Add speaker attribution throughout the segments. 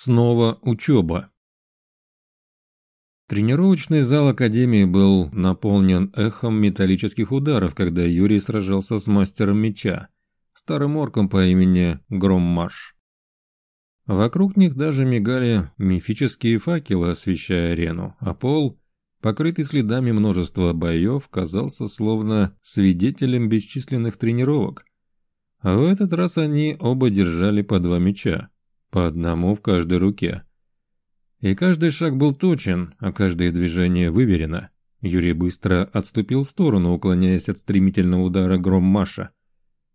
Speaker 1: Снова учеба. Тренировочный зал Академии был наполнен эхом металлических ударов, когда Юрий сражался с мастером меча, старым орком по имени Громмаш. Вокруг них даже мигали мифические факелы, освещая арену, а пол, покрытый следами множества боев, казался словно свидетелем бесчисленных тренировок. А в этот раз они оба держали по два меча, по одному в каждой руке. И каждый шаг был точен, а каждое движение выверено. Юрий быстро отступил в сторону, уклоняясь от стремительного удара гром Маша,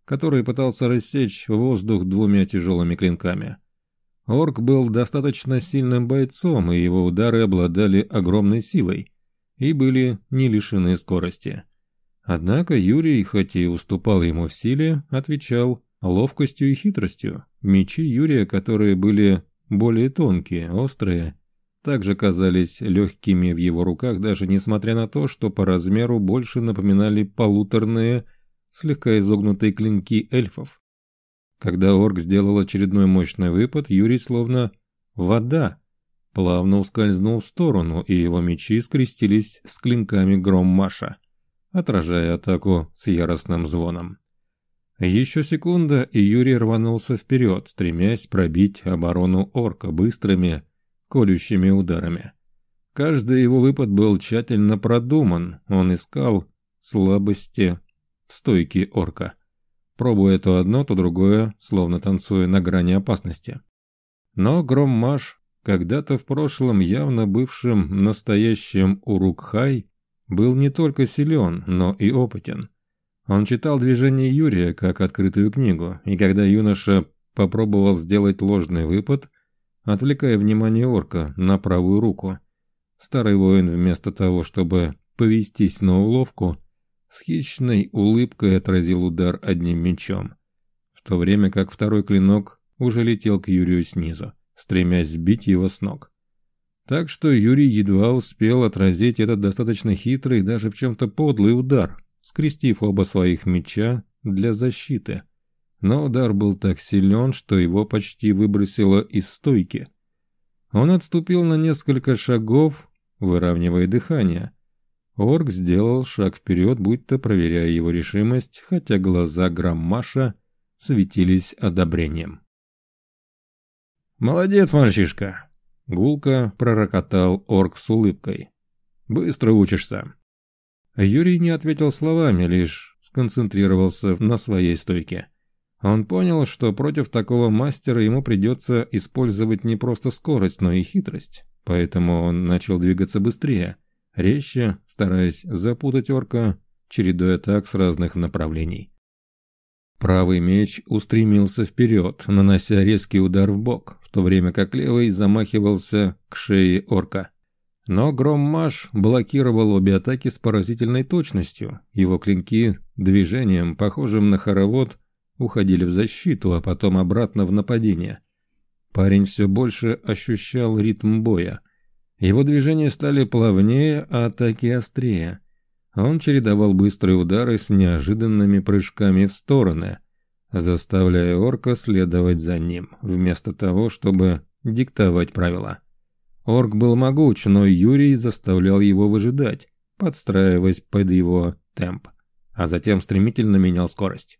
Speaker 1: который пытался рассечь воздух двумя тяжелыми клинками. Орк был достаточно сильным бойцом, и его удары обладали огромной силой и были не лишены скорости. Однако Юрий, хоть и уступал ему в силе, отвечал ловкостью и хитростью. Мечи Юрия, которые были более тонкие, острые, также казались легкими в его руках, даже несмотря на то, что по размеру больше напоминали полуторные, слегка изогнутые клинки эльфов. Когда орк сделал очередной мощный выпад, Юрий словно вода плавно ускользнул в сторону, и его мечи скрестились с клинками Громмаша, отражая атаку с яростным звоном. Еще секунда, и Юрий рванулся вперед, стремясь пробить оборону орка быстрыми, колющими ударами. Каждый его выпад был тщательно продуман, он искал слабости в стойке орка – пробуя то одно, то другое, словно танцуя на грани опасности. Но Громмаш, когда-то в прошлом явно бывшим настоящим Урукхай, был не только силен, но и опытен. Он читал движения Юрия как открытую книгу, и когда юноша попробовал сделать ложный выпад, отвлекая внимание орка на правую руку, старый воин вместо того, чтобы повестись на уловку, с хищной улыбкой отразил удар одним мечом, в то время как второй клинок уже летел к Юрию снизу, стремясь сбить его с ног. Так что Юрий едва успел отразить этот достаточно хитрый, даже в чем-то подлый удар, скрестив оба своих меча для защиты. Но удар был так силен, что его почти выбросило из стойки. Он отступил на несколько шагов, выравнивая дыхание, Орк сделал шаг вперед, будто проверяя его решимость, хотя глаза Граммаша светились одобрением. «Молодец, мальчишка!» — гулко пророкотал орк с улыбкой. «Быстро учишься!» Юрий не ответил словами, лишь сконцентрировался на своей стойке. Он понял, что против такого мастера ему придется использовать не просто скорость, но и хитрость, поэтому он начал двигаться быстрее — резче, стараясь запутать орка, чередуя атак с разных направлений. Правый меч устремился вперед, нанося резкий удар в бок, в то время как левый замахивался к шее орка. Но Громмаш блокировал обе атаки с поразительной точностью. Его клинки движением, похожим на хоровод, уходили в защиту, а потом обратно в нападение. Парень все больше ощущал ритм боя – его движения стали плавнее, а атаки острее. Он чередовал быстрые удары с неожиданными прыжками в стороны, заставляя орка следовать за ним, вместо того, чтобы диктовать правила. Орк был могуч, но Юрий заставлял его выжидать, подстраиваясь под его темп, а затем стремительно менял скорость.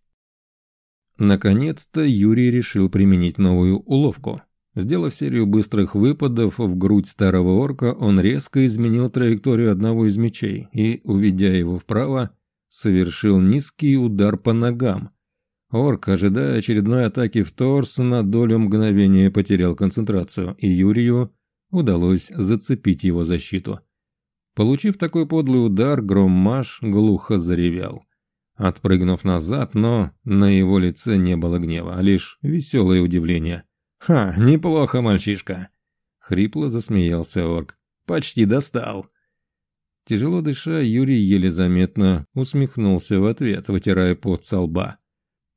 Speaker 1: Наконец-то Юрий решил применить новую уловку – Сделав серию быстрых выпадов в грудь старого орка, он резко изменил траекторию одного из мечей и, уведя его вправо, совершил низкий удар по ногам. Орк, ожидая очередной атаки в торс, на долю мгновения потерял концентрацию, и Юрию удалось зацепить его защиту. Получив такой подлый удар, Громмаш глухо заревел. Отпрыгнув назад, но на его лице не было гнева, а лишь веселое удивление – «Ха, неплохо, мальчишка!» Хрипло засмеялся орк. «Почти достал!» Тяжело дыша, Юрий еле заметно усмехнулся в ответ, вытирая пот со лба.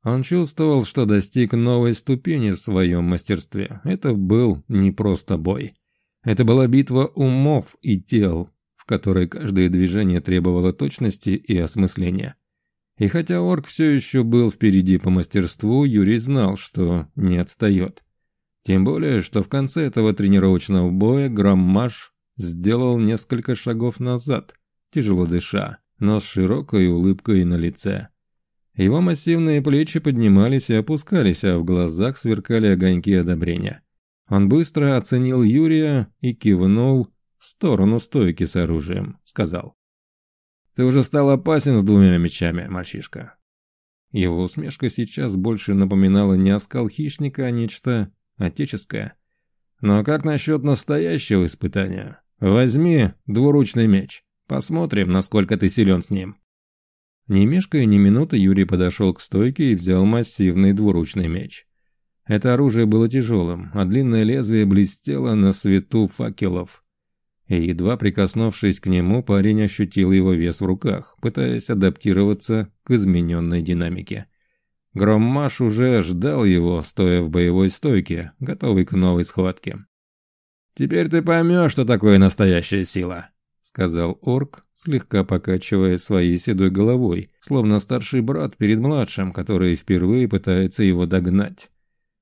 Speaker 1: Он чувствовал, что достиг новой ступени в своем мастерстве. Это был не просто бой. Это была битва умов и тел, в которой каждое движение требовало точности и осмысления. И хотя орк все еще был впереди по мастерству, Юрий знал, что не отстает. Тем более, что в конце этого тренировочного боя Громмаш сделал несколько шагов назад, тяжело дыша, но с широкой улыбкой на лице. Его массивные плечи поднимались и опускались, а в глазах сверкали огоньки одобрения. Он быстро оценил Юрия и кивнул в сторону стойки с оружием, сказал. «Ты уже стал опасен с двумя мечами, мальчишка». Его усмешка сейчас больше напоминала не оскал хищника, а нечто отеческое. «Но как насчет настоящего испытания? Возьми двуручный меч. Посмотрим, насколько ты силен с ним». Не мешкая ни минуты, Юрий подошел к стойке и взял массивный двуручный меч. Это оружие было тяжелым, а длинное лезвие блестело на свету факелов. И едва прикоснувшись к нему, парень ощутил его вес в руках, пытаясь адаптироваться к измененной динамике. Громмаш уже ждал его, стоя в боевой стойке, готовый к новой схватке. «Теперь ты поймешь, что такое настоящая сила», — сказал орк, слегка покачивая своей седой головой, словно старший брат перед младшим, который впервые пытается его догнать.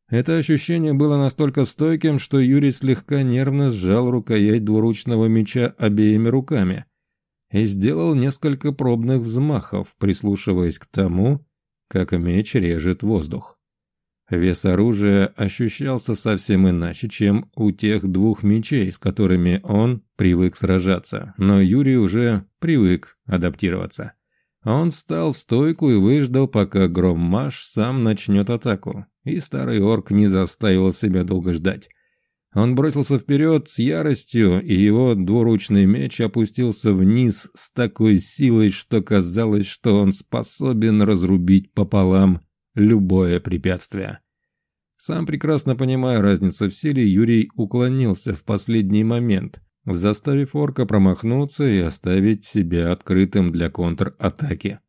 Speaker 1: Это ощущение было настолько стойким, что Юрий слегка нервно сжал рукоять двуручного меча обеими руками и сделал несколько пробных взмахов, прислушиваясь к тому, как меч режет воздух. Вес оружия ощущался совсем иначе, чем у тех двух мечей, с которыми он привык сражаться, но Юрий уже привык адаптироваться. Он встал в стойку и выждал, пока Громмаш сам начнет атаку, и старый орк не заставил себя долго ждать. Он бросился вперед с яростью, и его двуручный меч опустился вниз с такой силой, что казалось, что он способен разрубить пополам любое препятствие. Сам прекрасно понимая разницу в силе, Юрий уклонился в последний момент, заставив орка промахнуться и оставить себя открытым для контратаки.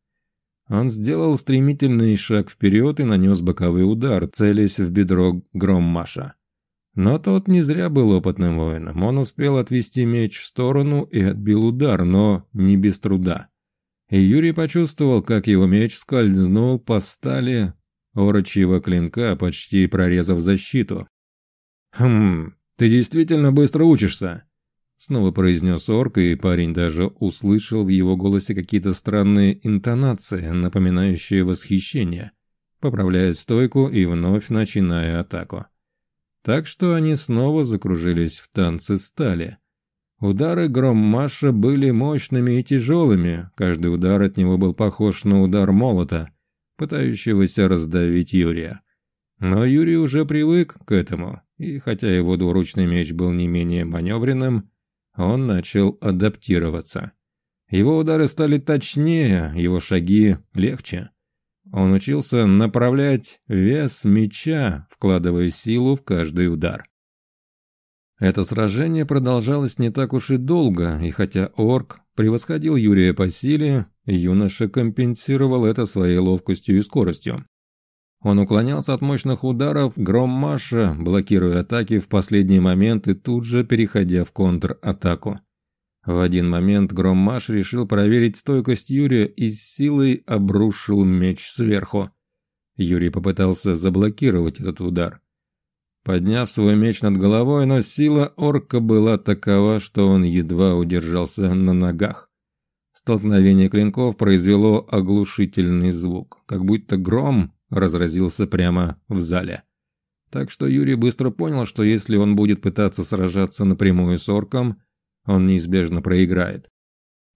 Speaker 1: Он сделал стремительный шаг вперед и нанес боковой удар, целясь в бедро Громмаша. Но тот не зря был опытным воином. Он успел отвести меч в сторону и отбил удар, но не без труда. И Юрий почувствовал, как его меч скользнул по стали орочьего клинка, почти прорезав защиту. «Хм, ты действительно быстро учишься!» Снова произнес орк, и парень даже услышал в его голосе какие-то странные интонации, напоминающие восхищение, поправляя стойку и вновь начиная атаку. Так что они снова закружились в танце стали. Удары Громмаша были мощными и тяжелыми, каждый удар от него был похож на удар молота, пытающегося раздавить Юрия. Но Юрий уже привык к этому, и хотя его двуручный меч был не менее маневренным, он начал адаптироваться. Его удары стали точнее, его шаги легче. Он учился направлять вес меча, вкладывая силу в каждый удар. Это сражение продолжалось не так уж и долго, и хотя орк превосходил Юрия по силе, юноша компенсировал это своей ловкостью и скоростью. Он уклонялся от мощных ударов Громмаша, блокируя атаки в последний момент и тут же переходя в контратаку. В один момент Громмаш решил проверить стойкость Юрия и с силой обрушил меч сверху. Юрий попытался заблокировать этот удар. Подняв свой меч над головой, но сила орка была такова, что он едва удержался на ногах. Столкновение клинков произвело оглушительный звук, как будто гром разразился прямо в зале. Так что Юрий быстро понял, что если он будет пытаться сражаться напрямую с орком, он неизбежно проиграет.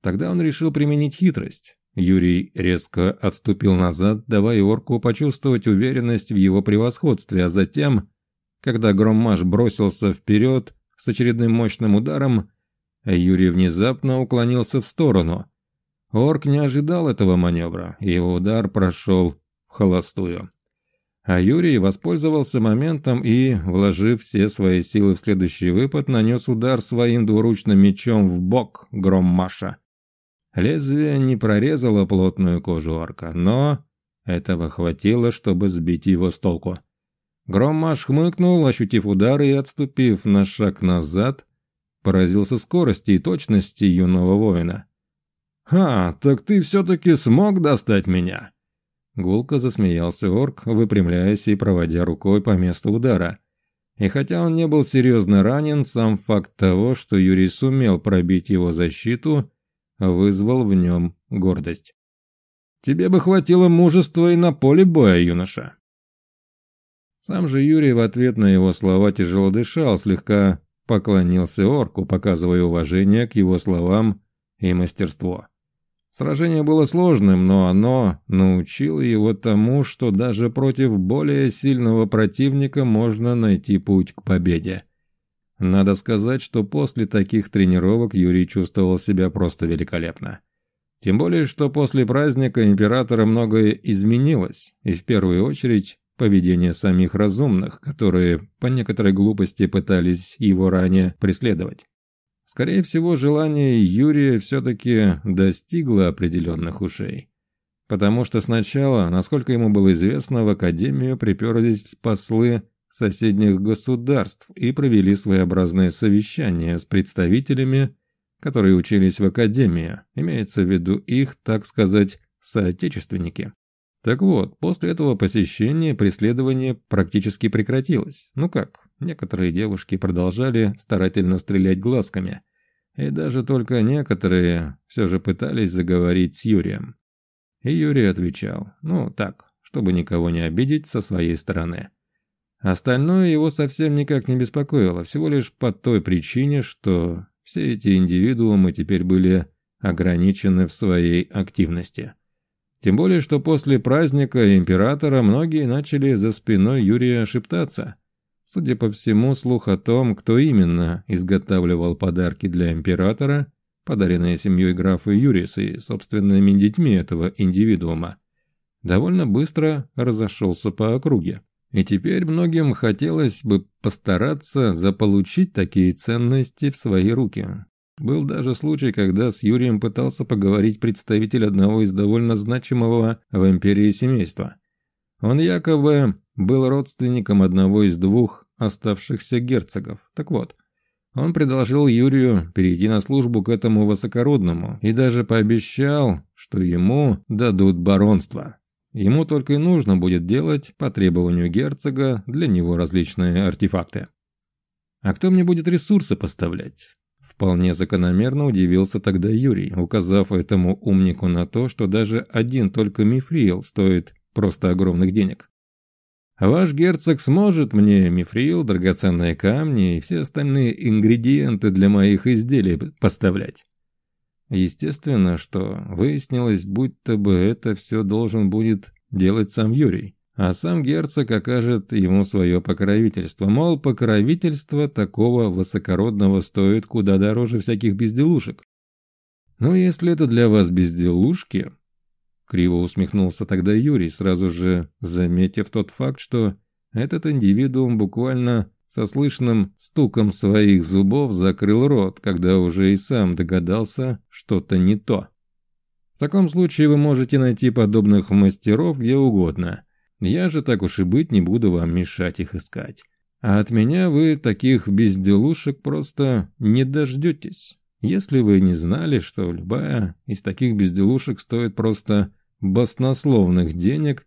Speaker 1: Тогда он решил применить хитрость. Юрий резко отступил назад, давая орку почувствовать уверенность в его превосходстве, а затем, когда Громмаш бросился вперед с очередным мощным ударом, Юрий внезапно уклонился в сторону. Орк не ожидал этого маневра, и его удар прошел холостую. А Юрий воспользовался моментом и, вложив все свои силы в следующий выпад, нанес удар своим двуручным мечом в бок Громмаша. Лезвие не прорезало плотную кожу арка, но этого хватило, чтобы сбить его с толку. Громмаш хмыкнул, ощутив удар и, отступив на шаг назад, поразился скорости и точности юного воина. «Ха, так ты все-таки смог достать меня?» Гулко засмеялся орк, выпрямляясь и проводя рукой по месту удара. И хотя он не был серьезно ранен, сам факт того, что Юрий сумел пробить его защиту, вызвал в нем гордость. «Тебе бы хватило мужества и на поле боя, юноша». Сам же Юрий в ответ на его слова тяжело дышал, слегка поклонился орку, показывая уважение к его словам и мастерство. Сражение было сложным, но оно научило его тому, что даже против более сильного противника можно найти путь к победе. Надо сказать, что после таких тренировок Юрий чувствовал себя просто великолепно. Тем более, что после праздника императора многое изменилось, и в первую очередь поведение самих разумных, которые по некоторой глупости пытались его ранее преследовать. Скорее всего, желание Юрия все-таки достигло определенных ушей. Потому что сначала, насколько ему было известно, в Академию приперлись послы соседних государств и провели своеобразное совещание с представителями, которые учились в Академии, имеется в виду их, так сказать, соотечественники. Так вот, после этого посещения преследование практически прекратилось. Ну как, некоторые девушки продолжали старательно стрелять глазками. И даже только некоторые все же пытались заговорить с Юрием. И Юрий отвечал, ну так, чтобы никого не обидеть со своей стороны. Остальное его совсем никак не беспокоило, всего лишь по той причине, что все эти индивидуумы теперь были ограничены в своей активности. Тем более, что после праздника императора многие начали за спиной Юрия шептаться. Судя по всему, слух о том, кто именно изготавливал подарки для императора, подаренные семьей графа Юриса и собственными детьми этого индивидуума, довольно быстро разошелся по округе. И теперь многим хотелось бы постараться заполучить такие ценности в свои руки. Был даже случай, когда с Юрием пытался поговорить представитель одного из довольно значимого в империи семейства. Он якобы был родственником одного из двух оставшихся герцогов. Так вот, он предложил Юрию перейти на службу к этому высокородному и даже пообещал, что ему дадут баронство. Ему только и нужно будет делать по требованию герцога для него различные артефакты. А кто мне будет ресурсы поставлять? Вполне закономерно удивился тогда Юрий, указав этому умнику на то, что даже один только мифрил стоит просто огромных денег. Ваш герцог сможет мне мифрил, драгоценные камни и все остальные ингредиенты для моих изделий поставлять. Естественно, что выяснилось, будто бы это все должен будет делать сам Юрий а сам герцог окажет ему свое покровительство. Мол, покровительство такого высокородного стоит куда дороже всяких безделушек. Но если это для вас безделушки... Криво усмехнулся тогда Юрий, сразу же заметив тот факт, что этот индивидуум буквально со слышным стуком своих зубов закрыл рот, когда уже и сам догадался что-то не то. В таком случае вы можете найти подобных мастеров где угодно – я же так уж и быть не буду вам мешать их искать. А от меня вы таких безделушек просто не дождетесь. Если вы не знали, что любая из таких безделушек стоит просто баснословных денег,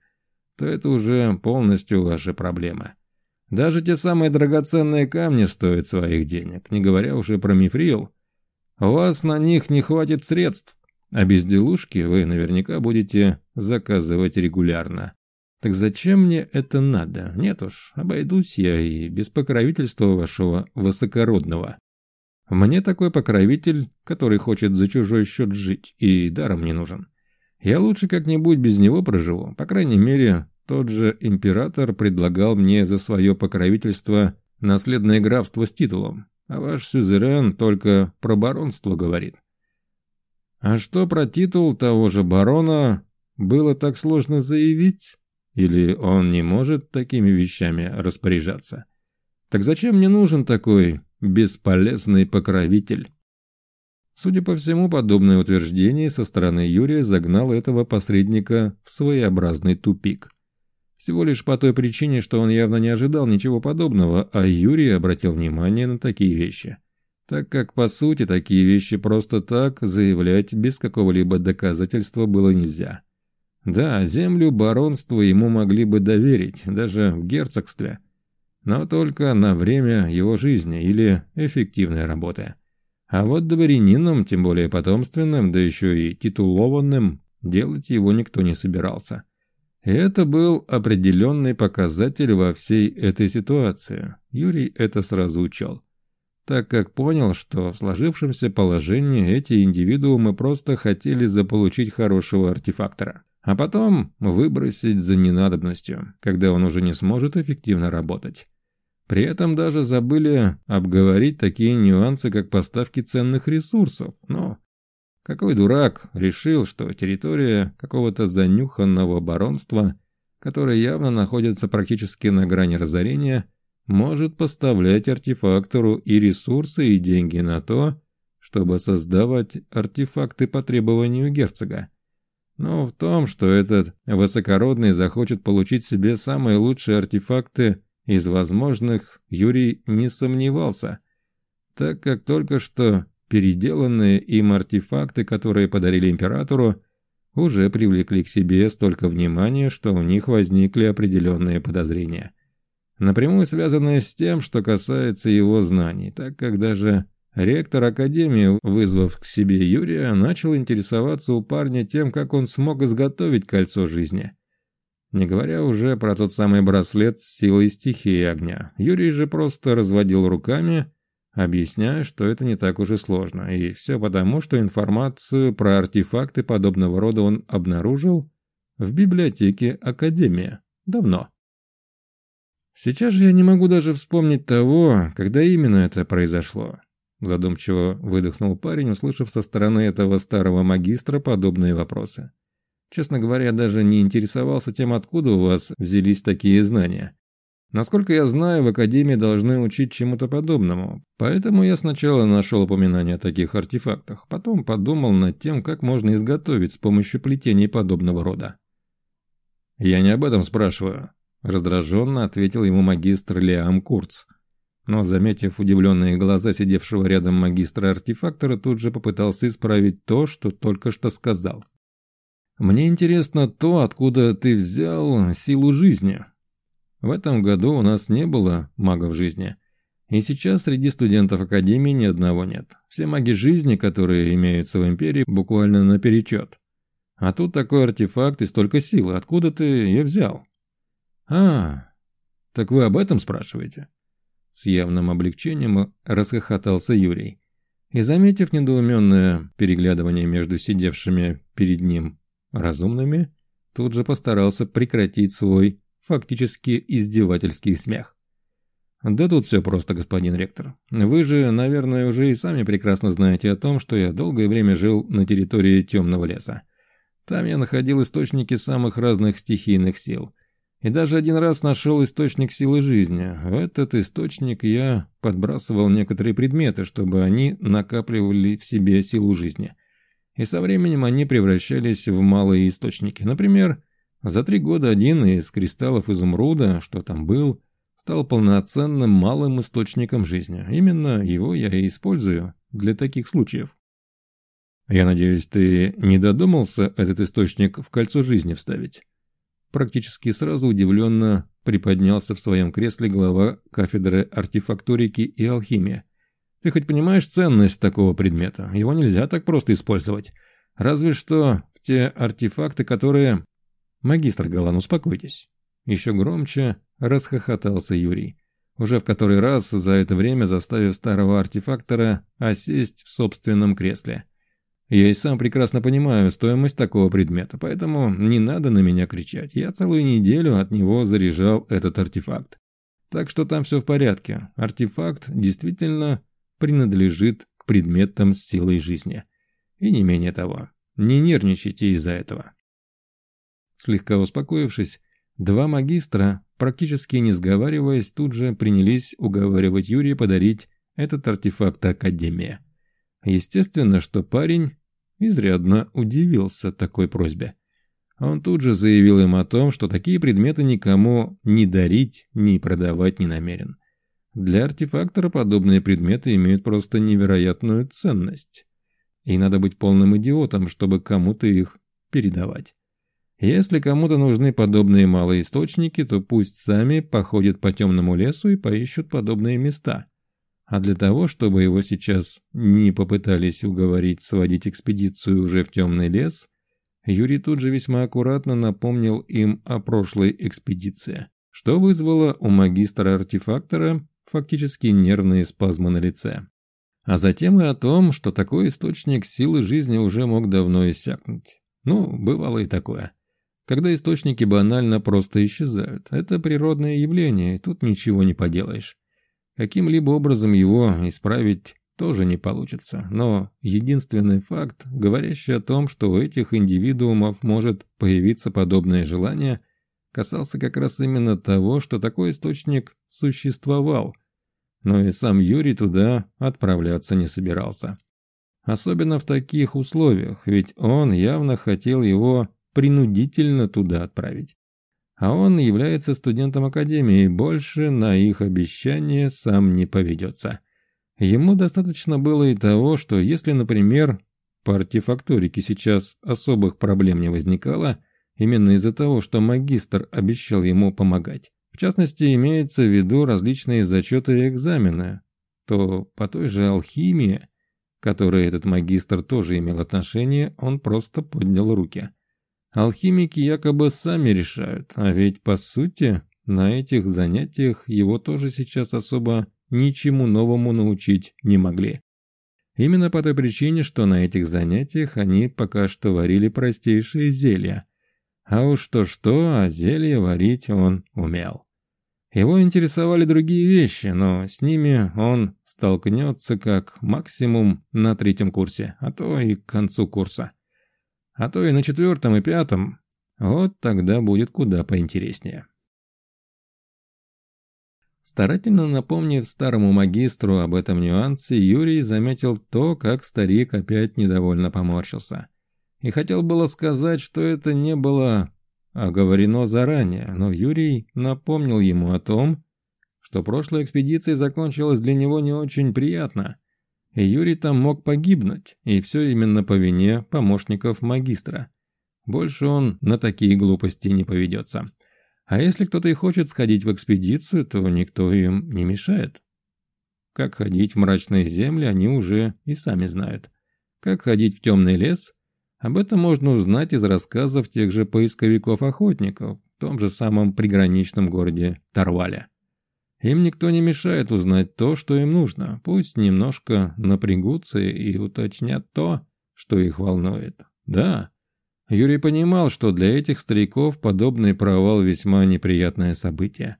Speaker 1: то это уже полностью ваша проблема. Даже те самые драгоценные камни стоят своих денег, не говоря уже про мифрил. У вас на них не хватит средств, а безделушки вы наверняка будете заказывать регулярно. Так зачем мне это надо? Нет уж, обойдусь я и без покровительства вашего высокородного. Мне такой покровитель, который хочет за чужой счет жить, и даром не нужен. Я лучше как-нибудь без него проживу. По крайней мере, тот же император предлагал мне за свое покровительство наследное графство с титулом, а ваш сюзерен только про баронство говорит. А что про титул того же барона было так сложно заявить? Или он не может такими вещами распоряжаться? Так зачем мне нужен такой бесполезный покровитель? Судя по всему, подобное утверждение со стороны Юрия загнало этого посредника в своеобразный тупик. Всего лишь по той причине, что он явно не ожидал ничего подобного, а Юрий обратил внимание на такие вещи. Так как, по сути, такие вещи просто так заявлять без какого-либо доказательства было нельзя. Да, землю баронства ему могли бы доверить, даже в герцогстве. но только на время его жизни или эффективной работы. А вот дворянином, тем более потомственным, да еще и титулованным, делать его никто не собирался. Это был определенный показатель во всей этой ситуации. Юрий это сразу учел. Так как понял, что в сложившемся положении эти индивидуумы просто хотели заполучить хорошего артефактора. А потом выбросить за ненадобностью, когда он уже не сможет эффективно работать. При этом даже забыли обговорить такие нюансы, как поставки ценных ресурсов. Но какой дурак решил, что территория какого-то занюханного баронства, которое явно находится практически на грани разорения, может поставлять артефактору и ресурсы, и деньги на то, чтобы создавать артефакты по требованию герцога. Но в том, что этот высокородный захочет получить себе самые лучшие артефакты из возможных, Юрий не сомневался, так как только что переделанные им артефакты, которые подарили императору, уже привлекли к себе столько внимания, что у них возникли определенные подозрения. Напрямую связанные с тем, что касается его знаний, так как даже ректор Академии, вызвав к себе Юрия, начал интересоваться у парня тем, как он смог изготовить кольцо жизни. Не говоря уже про тот самый браслет с силой стихии огня. Юрий же просто разводил руками объясняя, что это не так уж и сложно, и все потому, что информацию про артефакты подобного рода он обнаружил в библиотеке Академии давно. Сейчас же я не могу даже вспомнить того, когда именно это произошло. Задумчиво выдохнул парень, услышав со стороны этого старого магистра подобные вопросы. Честно говоря, я даже не интересовался тем, откуда у вас взялись такие знания. Насколько я знаю, в Академии должны учить чему-то подобному, поэтому я сначала нашел упоминание о таких артефактах, потом подумал над тем, как можно изготовить с помощью плетений подобного рода. «Я не об этом спрашиваю», — раздраженно ответил ему магистр Лиам Курц. Но, заметив удивленные глаза сидевшего рядом магистра-артефактора, тут же попытался исправить то, что только что сказал. «Мне интересно то, откуда ты взял силу жизни», в этом году у нас не было магов жизни. И сейчас среди студентов Академии ни одного нет. Все маги жизни, которые имеются в Империи, буквально наперечет. А тут такой артефакт и столько силы. Откуда ты ее взял? А, так вы об этом спрашиваете? С явным облегчением расхохотался Юрий. И, заметив недоуменное переглядывание между сидевшими перед ним разумными, тут же постарался прекратить свой фактически издевательский смех. «Да тут все просто, господин ректор. Вы же, наверное, уже и сами прекрасно знаете о том, что я долгое время жил на территории темного леса. Там я находил источники самых разных стихийных сил. И даже один раз нашел источник силы жизни. В этот источник я подбрасывал некоторые предметы, чтобы они накапливали в себе силу жизни. И со временем они превращались в малые источники. Например, за три года один из кристаллов изумруда, что там был, стал полноценным малым источником жизни. Именно его я и использую для таких случаев. Я надеюсь, ты не додумался этот источник в кольцо жизни вставить? Практически сразу удивленно приподнялся в своем кресле глава кафедры артефакторики и алхимии. Ты хоть понимаешь ценность такого предмета? Его нельзя так просто использовать. Разве что в те артефакты, которые «Магистр Галан, успокойтесь». Еще громче расхохотался Юрий, уже в который раз за это время заставив старого артефактора осесть в собственном кресле. Я и сам прекрасно понимаю стоимость такого предмета, поэтому не надо на меня кричать. Я целую неделю от него заряжал этот артефакт. Так что там все в порядке. Артефакт действительно принадлежит к предметам с силой жизни. И не менее того. Не нервничайте из-за этого. Слегка успокоившись, два магистра, практически не сговариваясь, тут же принялись уговаривать Юрия подарить этот артефакт Академии. Естественно, что парень изрядно удивился такой просьбе. Он тут же заявил им о том, что такие предметы никому ни дарить, ни продавать не намерен. Для артефактора подобные предметы имеют просто невероятную ценность. И надо быть полным идиотом, чтобы кому-то их передавать. Если кому-то нужны подобные малые источники, то пусть сами походят по темному лесу и поищут подобные места. А для того, чтобы его сейчас не попытались уговорить сводить экспедицию уже в темный лес, Юрий тут же весьма аккуратно напомнил им о прошлой экспедиции, что вызвало у магистра-артефактора фактически нервные спазмы на лице. А затем и о том, что такой источник силы жизни уже мог давно иссякнуть. Ну, бывало и такое. Когда источники банально просто исчезают. Это природное явление, и тут ничего не поделаешь. Каким-либо образом его исправить тоже не получится. Но единственный факт, говорящий о том, что у этих индивидуумов может появиться подобное желание, касался как раз именно того, что такой источник существовал. Но и сам Юрий туда отправляться не собирался. Особенно в таких условиях, ведь он явно хотел его принудительно туда отправить. А он является студентом академии и больше на их обещание сам не поведется. Ему достаточно было и того, что если, например, по артефакторике сейчас особых проблем не возникало, именно из-за того, что магистр обещал ему помогать. В частности, имеется в виду различные зачеты и экзамены, то по той же алхимии, к которой этот магистр тоже имел отношение, он просто поднял руки – Алхимики якобы сами решают, а ведь по сути на этих занятиях его тоже сейчас особо ничему новому научить не могли. Именно по той причине, что на этих занятиях они пока что варили простейшие зелья. А уж то-что, а зелье варить он умел. Его интересовали другие вещи, но с ними он столкнется как максимум на третьем курсе, а то и к концу курса а то и на четвертом и пятом, вот тогда будет куда поинтереснее. Старательно напомнив старому магистру об этом нюансе, Юрий заметил то, как старик опять недовольно поморщился. И хотел было сказать, что это не было оговорено заранее, но Юрий напомнил ему о том, что прошлая экспедиция закончилась для него не очень приятно – и Юрий там мог погибнуть, и все именно по вине помощников магистра. Больше он на такие глупости не поведется. А если кто-то и хочет сходить в экспедицию, то никто им не мешает. Как ходить в мрачные земли, они уже и сами знают. Как ходить в темный лес, об этом можно узнать из рассказов тех же поисковиков-охотников в том же самом приграничном городе Тарвале. Им никто не мешает узнать то, что им нужно. Пусть немножко напрягутся и уточнят то, что их волнует. Да, Юрий понимал, что для этих стариков подобный провал весьма неприятное событие.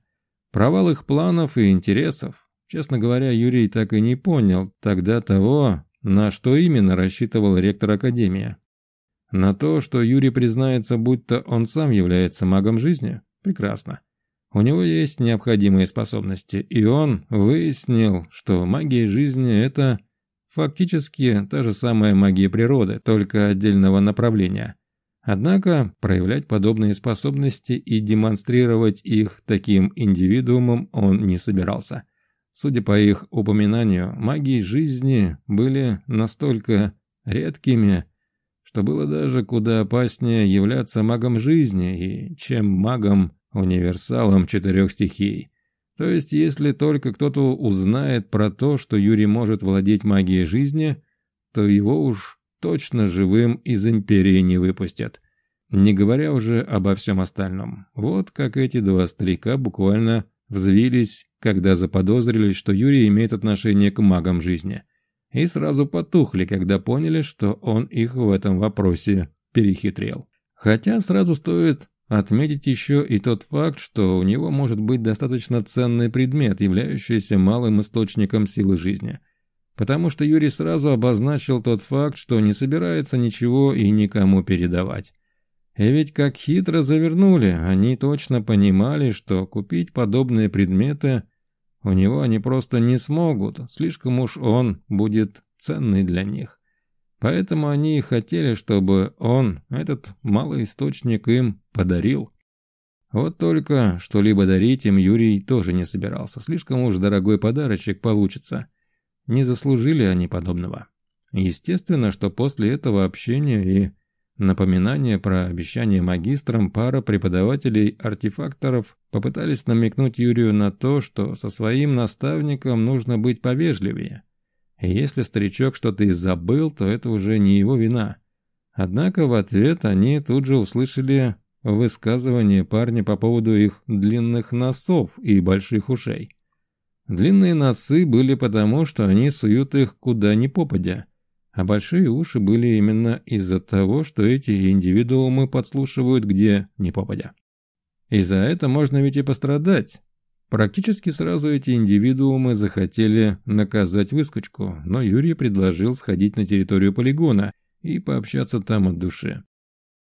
Speaker 1: Провал их планов и интересов. Честно говоря, Юрий так и не понял тогда того, на что именно рассчитывал ректор Академии. На то, что Юрий признается, будто он сам является магом жизни? Прекрасно. У него есть необходимые способности, и он выяснил, что магия жизни – это фактически та же самая магия природы, только отдельного направления. Однако проявлять подобные способности и демонстрировать их таким индивидуумам он не собирался. Судя по их упоминанию, магии жизни были настолько редкими, что было даже куда опаснее являться магом жизни, и чем магом универсалом четырех стихий. То есть, если только кто-то узнает про то, что Юрий может владеть магией жизни, то его уж точно живым из Империи не выпустят. Не говоря уже обо всем остальном. Вот как эти два старика буквально взвились, когда заподозрили, что Юрий имеет отношение к магам жизни. И сразу потухли, когда поняли, что он их в этом вопросе перехитрил. Хотя сразу стоит Отметить еще и тот факт, что у него может быть достаточно ценный предмет, являющийся малым источником силы жизни. Потому что Юрий сразу обозначил тот факт, что не собирается ничего и никому передавать. И ведь как хитро завернули, они точно понимали, что купить подобные предметы у него они просто не смогут, слишком уж он будет ценный для них. Поэтому они и хотели, чтобы он, этот малый источник, им подарил. Вот только что-либо дарить им Юрий тоже не собирался. Слишком уж дорогой подарочек получится. Не заслужили они подобного. Естественно, что после этого общения и напоминание про обещание магистрам, пара преподавателей-артефакторов попытались намекнуть Юрию на то, что со своим наставником нужно быть повежливее. И если старичок что-то и забыл, то это уже не его вина. Однако в ответ они тут же услышали высказывание парня по поводу их длинных носов и больших ушей. Длинные носы были потому, что они суют их куда ни попадя, а большие уши были именно из-за того, что эти индивидуумы подслушивают где ни попадя. И за это можно ведь и пострадать. Практически сразу эти индивидуумы захотели наказать выскочку, но Юрий предложил сходить на территорию полигона и пообщаться там от души.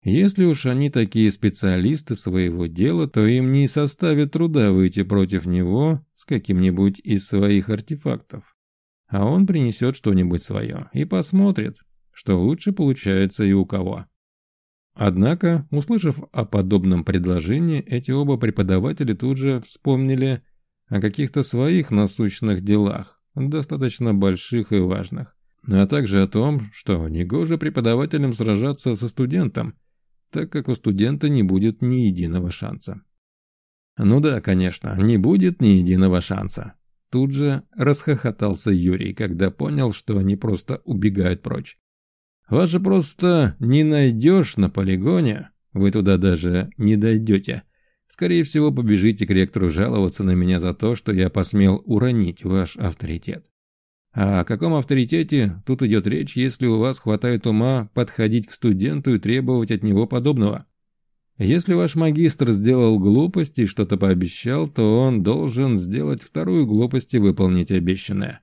Speaker 1: Если уж они такие специалисты своего дела, то им не составит труда выйти против него с каким-нибудь из своих артефактов а он принесет что-нибудь свое и посмотрит, что лучше получается и у кого. Однако, услышав о подобном предложении, эти оба преподавателя тут же вспомнили о каких-то своих насущных делах, достаточно больших и важных, а также о том, что негоже преподавателям сражаться со студентом, так как у студента не будет ни единого шанса. Ну да, конечно, не будет ни единого шанса. Тут же расхохотался Юрий, когда понял, что они просто убегают прочь. «Вас же просто не найдешь на полигоне. Вы туда даже не дойдете. Скорее всего, побежите к ректору жаловаться на меня за то, что я посмел уронить ваш авторитет. А о каком авторитете тут идет речь, если у вас хватает ума подходить к студенту и требовать от него подобного? Если ваш магистр сделал глупость и что-то пообещал, то он должен сделать вторую глупость и выполнить обещанное.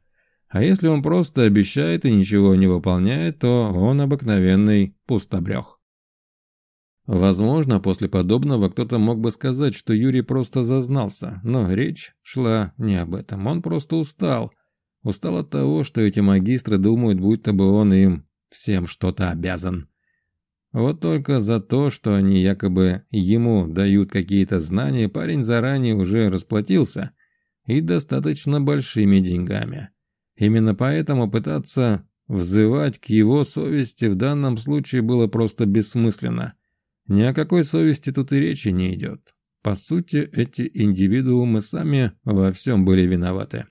Speaker 1: А если он просто обещает и ничего не выполняет, то он обыкновенный пустобрех. Возможно, после подобного кто-то мог бы сказать, что Юрий просто зазнался, но речь шла не об этом. Он просто устал. Устал от того, что эти магистры думают, будто бы он им всем что-то обязан. Вот только за то, что они якобы ему дают какие-то знания, парень заранее уже расплатился. И достаточно большими деньгами. Именно поэтому пытаться взывать к его совести в данном случае было просто бессмысленно. Ни о какой совести тут и речи не идет. По сути, эти индивидуумы сами во всем были виноваты.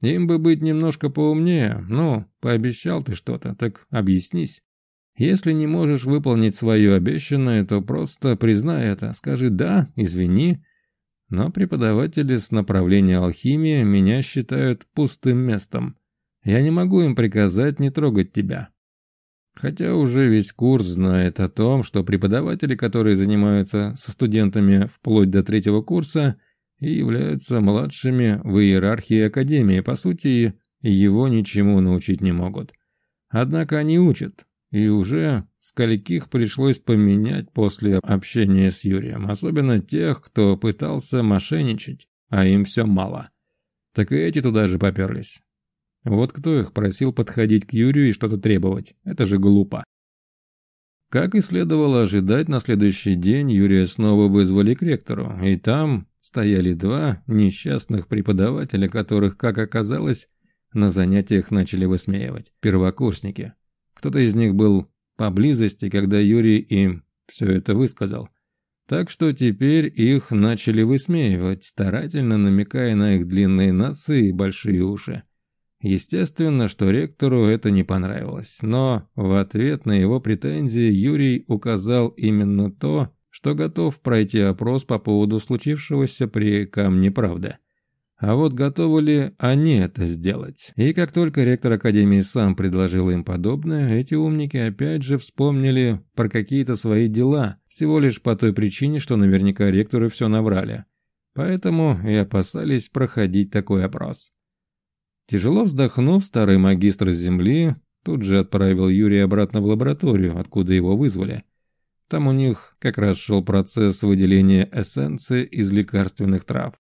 Speaker 1: Им бы быть немножко поумнее, ну, пообещал ты что-то, так объяснись. Если не можешь выполнить свое обещанное, то просто признай это, скажи «да», «извини». Но преподаватели с направления алхимии меня считают пустым местом. Я не могу им приказать не трогать тебя. Хотя уже весь курс знает о том, что преподаватели, которые занимаются со студентами вплоть до третьего курса, и являются младшими в иерархии Академии, по сути, его ничему научить не могут. Однако они учат, и уже скольких пришлось поменять после общения с Юрием, особенно тех, кто пытался мошенничать, а им все мало. Так и эти туда же поперлись. Вот кто их просил подходить к Юрию и что-то требовать, это же глупо. Как и следовало ожидать, на следующий день Юрия снова вызвали к ректору, и там стояли два несчастных преподавателя, которых, как оказалось, на занятиях начали высмеивать. Первокурсники. Кто-то из них был поблизости, когда Юрий им все это высказал. Так что теперь их начали высмеивать, старательно намекая на их длинные носы и большие уши. Естественно, что ректору это не понравилось, но в ответ на его претензии Юрий указал именно то, что готов пройти опрос по поводу случившегося при Камне Правда. А вот готовы ли они это сделать? И как только ректор Академии сам предложил им подобное, эти умники опять же вспомнили про какие-то свои дела, всего лишь по той причине, что наверняка ректоры все наврали. Поэтому и опасались проходить такой опрос. Тяжело вздохнув, старый магистр Земли тут же отправил Юрия обратно в лабораторию, откуда его вызвали. Там у них как раз шел процесс выделения эссенции из лекарственных трав.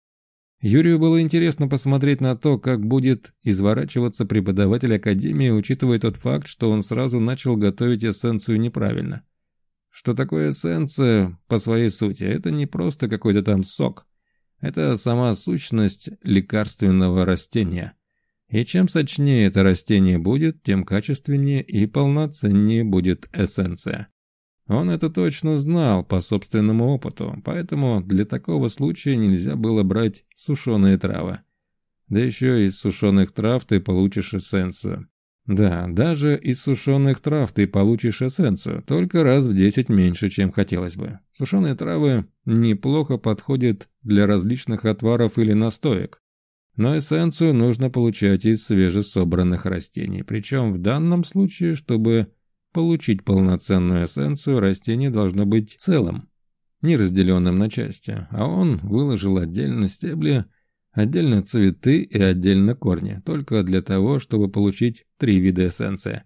Speaker 1: Юрию было интересно посмотреть на то, как будет изворачиваться преподаватель Академии, учитывая тот факт, что он сразу начал готовить эссенцию неправильно. Что такое эссенция по своей сути? Это не просто какой-то там сок. Это сама сущность лекарственного растения. И чем сочнее это растение будет, тем качественнее и полноценнее будет эссенция. Он это точно знал по собственному опыту, поэтому для такого случая нельзя было брать сушеные травы. Да еще из сушеных трав ты получишь эссенцию. Да, даже из сушеных трав ты получишь эссенцию, только раз в десять меньше, чем хотелось бы. Сушеные травы неплохо подходят для различных отваров или настоек. Но эссенцию нужно получать из свежесобранных растений, причем в данном случае, чтобы получить полноценную эссенцию, растение должно быть целым, не разделенным на части, а он выложил отдельно стебли, отдельно цветы и отдельно корни, только для того, чтобы получить три вида эссенции.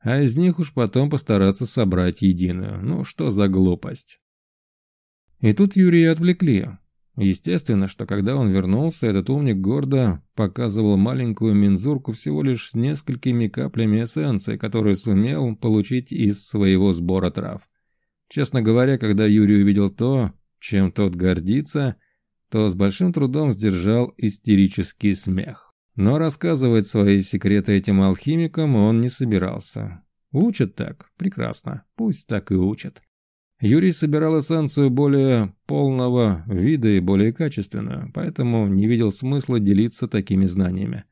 Speaker 1: А из них уж потом постараться собрать единую. Ну что за глупость. И тут Юрия отвлекли. Естественно, что когда он вернулся, этот умник гордо показывал маленькую мензурку всего лишь с несколькими каплями эссенции, которую сумел получить из своего сбора трав. Честно говоря, когда Юрий увидел то, чем тот гордится, то с большим трудом сдержал истерический смех. Но рассказывать свои секреты этим алхимикам он не собирался. Учат так, прекрасно, пусть так и учат. Юрий собирал эссенцию более полного вида и более качественную, поэтому не видел смысла делиться такими знаниями.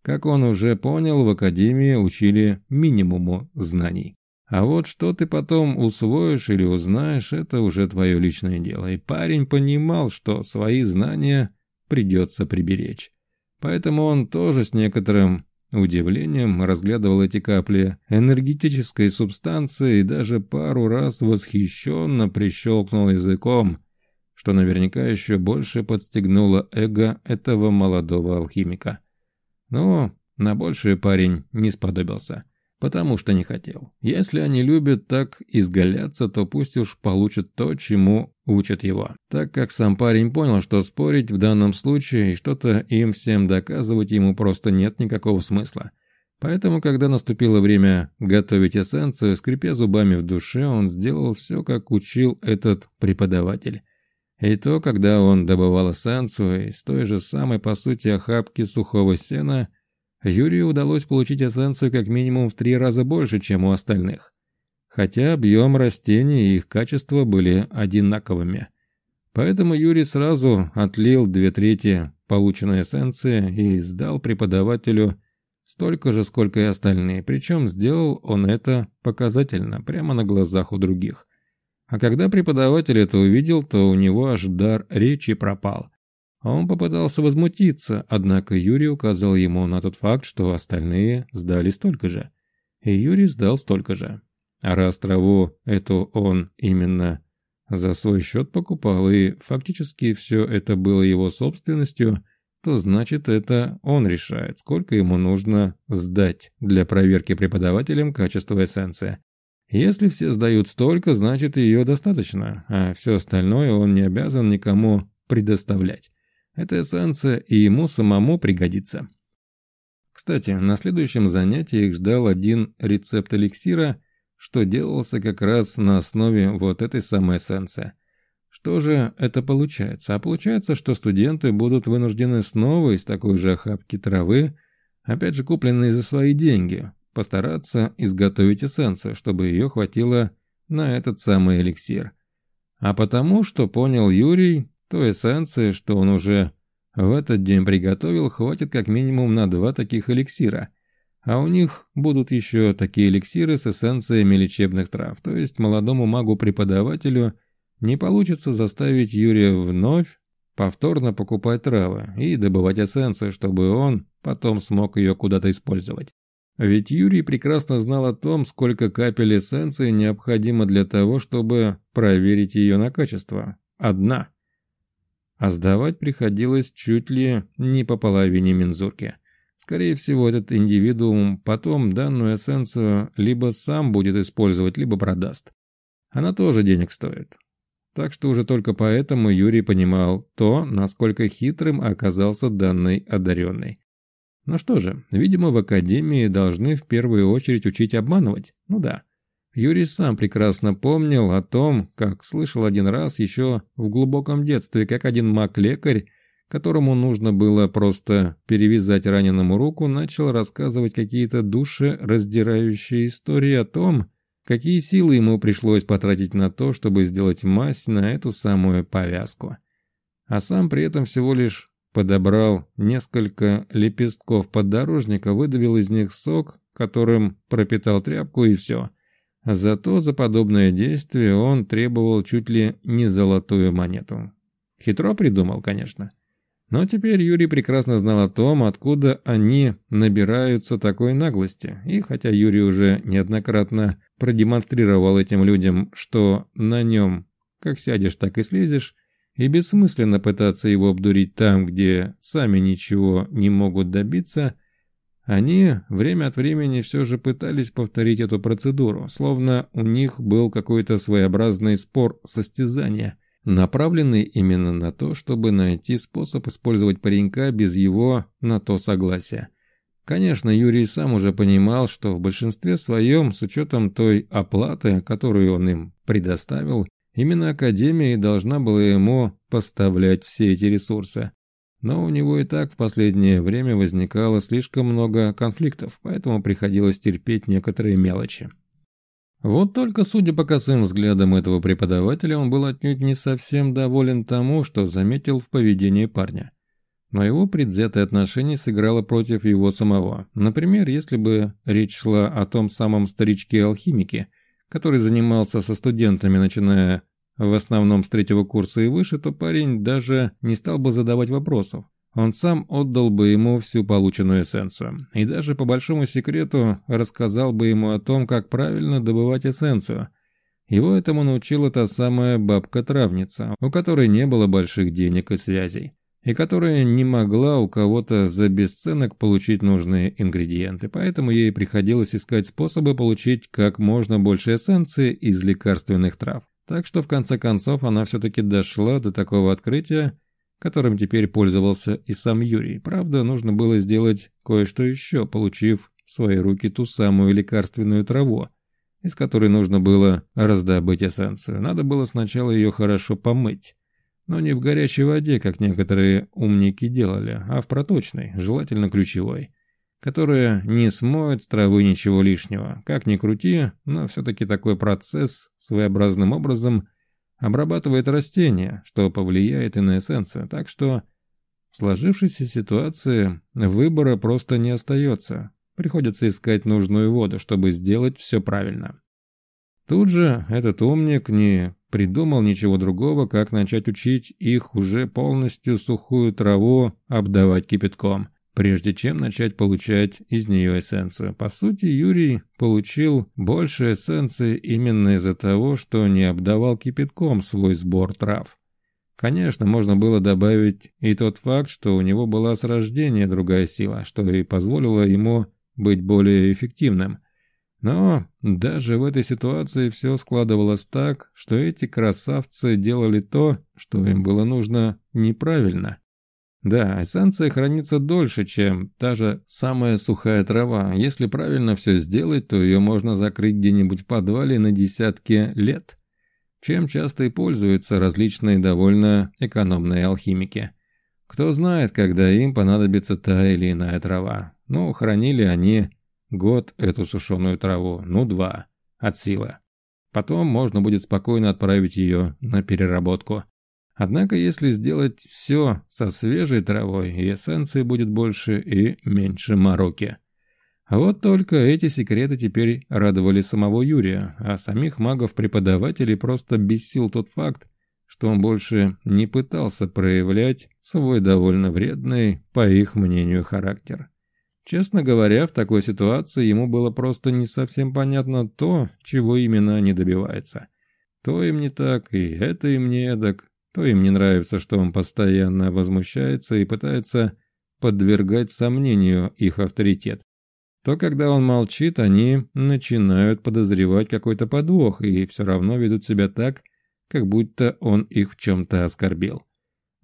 Speaker 1: Как он уже понял, в академии учили минимуму знаний. А вот что ты потом усвоишь или узнаешь, это уже твое личное дело. И парень понимал, что свои знания придется приберечь. Поэтому он тоже с некоторым Удивлением разглядывал эти капли энергетической субстанции и даже пару раз восхищенно прищелкнул языком, что наверняка еще больше подстегнуло эго этого молодого алхимика. Но на большее парень не сподобился, потому что не хотел. Если они любят так изгаляться, то пусть уж получат то, чему учат его. Так как сам парень понял, что спорить в данном случае и что-то им всем доказывать ему просто нет никакого смысла. Поэтому, когда наступило время готовить эссенцию, скрипя зубами в душе, он сделал все, как учил этот преподаватель. И то, когда он добывал эссенцию из той же самой, по сути, охапки сухого сена, Юрию удалось получить эссенцию как минимум в три раза больше, чем у остальных хотя объем растений и их качество были одинаковыми. Поэтому Юрий сразу отлил две трети полученной эссенции и сдал преподавателю столько же, сколько и остальные, причем сделал он это показательно, прямо на глазах у других. А когда преподаватель это увидел, то у него аж дар речи пропал. Он попытался возмутиться, однако Юрий указал ему на тот факт, что остальные сдали столько же. И Юрий сдал столько же. А раз траву эту он именно за свой счет покупал, и фактически все это было его собственностью, то значит это он решает, сколько ему нужно сдать для проверки преподавателям качества эссенции. Если все сдают столько, значит ее достаточно, а все остальное он не обязан никому предоставлять. Эта эссенция и ему самому пригодится. Кстати, на следующем занятии их ждал один рецепт эликсира – что делался как раз на основе вот этой самой эссенции. Что же это получается? А получается, что студенты будут вынуждены снова из такой же охапки травы, опять же купленной за свои деньги, постараться изготовить эссенцию, чтобы ее хватило на этот самый эликсир. А потому, что понял Юрий, то эссенции, что он уже в этот день приготовил, хватит как минимум на два таких эликсира – а у них будут еще такие эликсиры с эссенциями лечебных трав, то есть молодому магу-преподавателю не получится заставить Юрия вновь повторно покупать травы и добывать эссенцию, чтобы он потом смог ее куда-то использовать. Ведь Юрий прекрасно знал о том, сколько капель эссенции необходимо для того, чтобы проверить ее на качество. Одна. А сдавать приходилось чуть ли не по половине мензурки. Скорее всего, этот индивидуум потом данную эссенцию либо сам будет использовать, либо продаст. Она тоже денег стоит. Так что уже только поэтому Юрий понимал то, насколько хитрым оказался данный одаренный. Ну что же, видимо, в академии должны в первую очередь учить обманывать. Ну да. Юрий сам прекрасно помнил о том, как слышал один раз еще в глубоком детстве, как один маг-лекарь которому нужно было просто перевязать раненому руку, начал рассказывать какие-то душераздирающие истории о том, какие силы ему пришлось потратить на то, чтобы сделать мазь на эту самую повязку. А сам при этом всего лишь подобрал несколько лепестков поддорожника, выдавил из них сок, которым пропитал тряпку и все. Зато за подобное действие он требовал чуть ли не золотую монету. Хитро придумал, конечно. Но теперь Юрий прекрасно знал о том, откуда они набираются такой наглости. И хотя Юрий уже неоднократно продемонстрировал этим людям, что на нем как сядешь, так и слезешь, и бессмысленно пытаться его обдурить там, где сами ничего не могут добиться, они время от времени все же пытались повторить эту процедуру, словно у них был какой-то своеобразный спор состязания, направленный именно на то, чтобы найти способ использовать паренька без его на то согласия. Конечно, Юрий сам уже понимал, что в большинстве своем, с учетом той оплаты, которую он им предоставил, именно Академия и должна была ему поставлять все эти ресурсы. Но у него и так в последнее время возникало слишком много конфликтов, поэтому приходилось терпеть некоторые мелочи. Вот только, судя по косым взглядам этого преподавателя, он был отнюдь не совсем доволен тому, что заметил в поведении парня. Но его предвзятое отношение сыграло против его самого. Например, если бы речь шла о том самом старичке-алхимике, который занимался со студентами, начиная в основном с третьего курса и выше, то парень даже не стал бы задавать вопросов. Он сам отдал бы ему всю полученную эссенцию. И даже по большому секрету рассказал бы ему о том, как правильно добывать эссенцию. Его этому научила та самая бабка-травница, у которой не было больших денег и связей. И которая не могла у кого-то за бесценок получить нужные ингредиенты, поэтому ей приходилось искать способы получить как можно больше эссенции из лекарственных трав. Так что в конце концов она все-таки дошла до такого открытия, которым теперь пользовался и сам Юрий. Правда, нужно было сделать кое-что еще, получив в свои руки ту самую лекарственную траву, из которой нужно было раздобыть эссенцию. Надо было сначала ее хорошо помыть. Но не в горячей воде, как некоторые умники делали, а в проточной, желательно ключевой которая не смоет с травы ничего лишнего. Как ни крути, но все-таки такой процесс своеобразным образом обрабатывает растения, что повлияет и на эссенцию. Так что в сложившейся ситуации выбора просто не остается. Приходится искать нужную воду, чтобы сделать все правильно. Тут же этот умник не придумал ничего другого, как начать учить их уже полностью сухую траву обдавать кипятком – прежде чем начать получать из нее эссенцию. По сути, Юрий получил больше эссенции именно из-за того, что не обдавал кипятком свой сбор трав. Конечно, можно было добавить и тот факт, что у него была с рождения другая сила, что и позволило ему быть более эффективным. Но даже в этой ситуации все складывалось так, что эти красавцы делали то, что им было нужно неправильно. Да, эссенция хранится дольше, чем та же самая сухая трава. Если правильно все сделать, то ее можно закрыть где-нибудь в подвале на десятки лет, чем часто и пользуются различные довольно экономные алхимики. Кто знает, когда им понадобится та или иная трава. Ну, хранили они год эту сушеную траву, ну два, от силы. Потом можно будет спокойно отправить ее на переработку. Однако, если сделать все со свежей травой, и эссенции будет больше и меньше мороки. Вот только эти секреты теперь радовали самого Юрия, а самих магов-преподавателей просто бесил тот факт, что он больше не пытался проявлять свой довольно вредный, по их мнению, характер. Честно говоря, в такой ситуации ему было просто не совсем понятно то, чего именно они добиваются. То им не так, и это им не эдак, то им не нравится, что он постоянно возмущается и пытается подвергать сомнению их авторитет. То когда он молчит, они начинают подозревать какой-то подвох и все равно ведут себя так, как будто он их в чем-то оскорбил.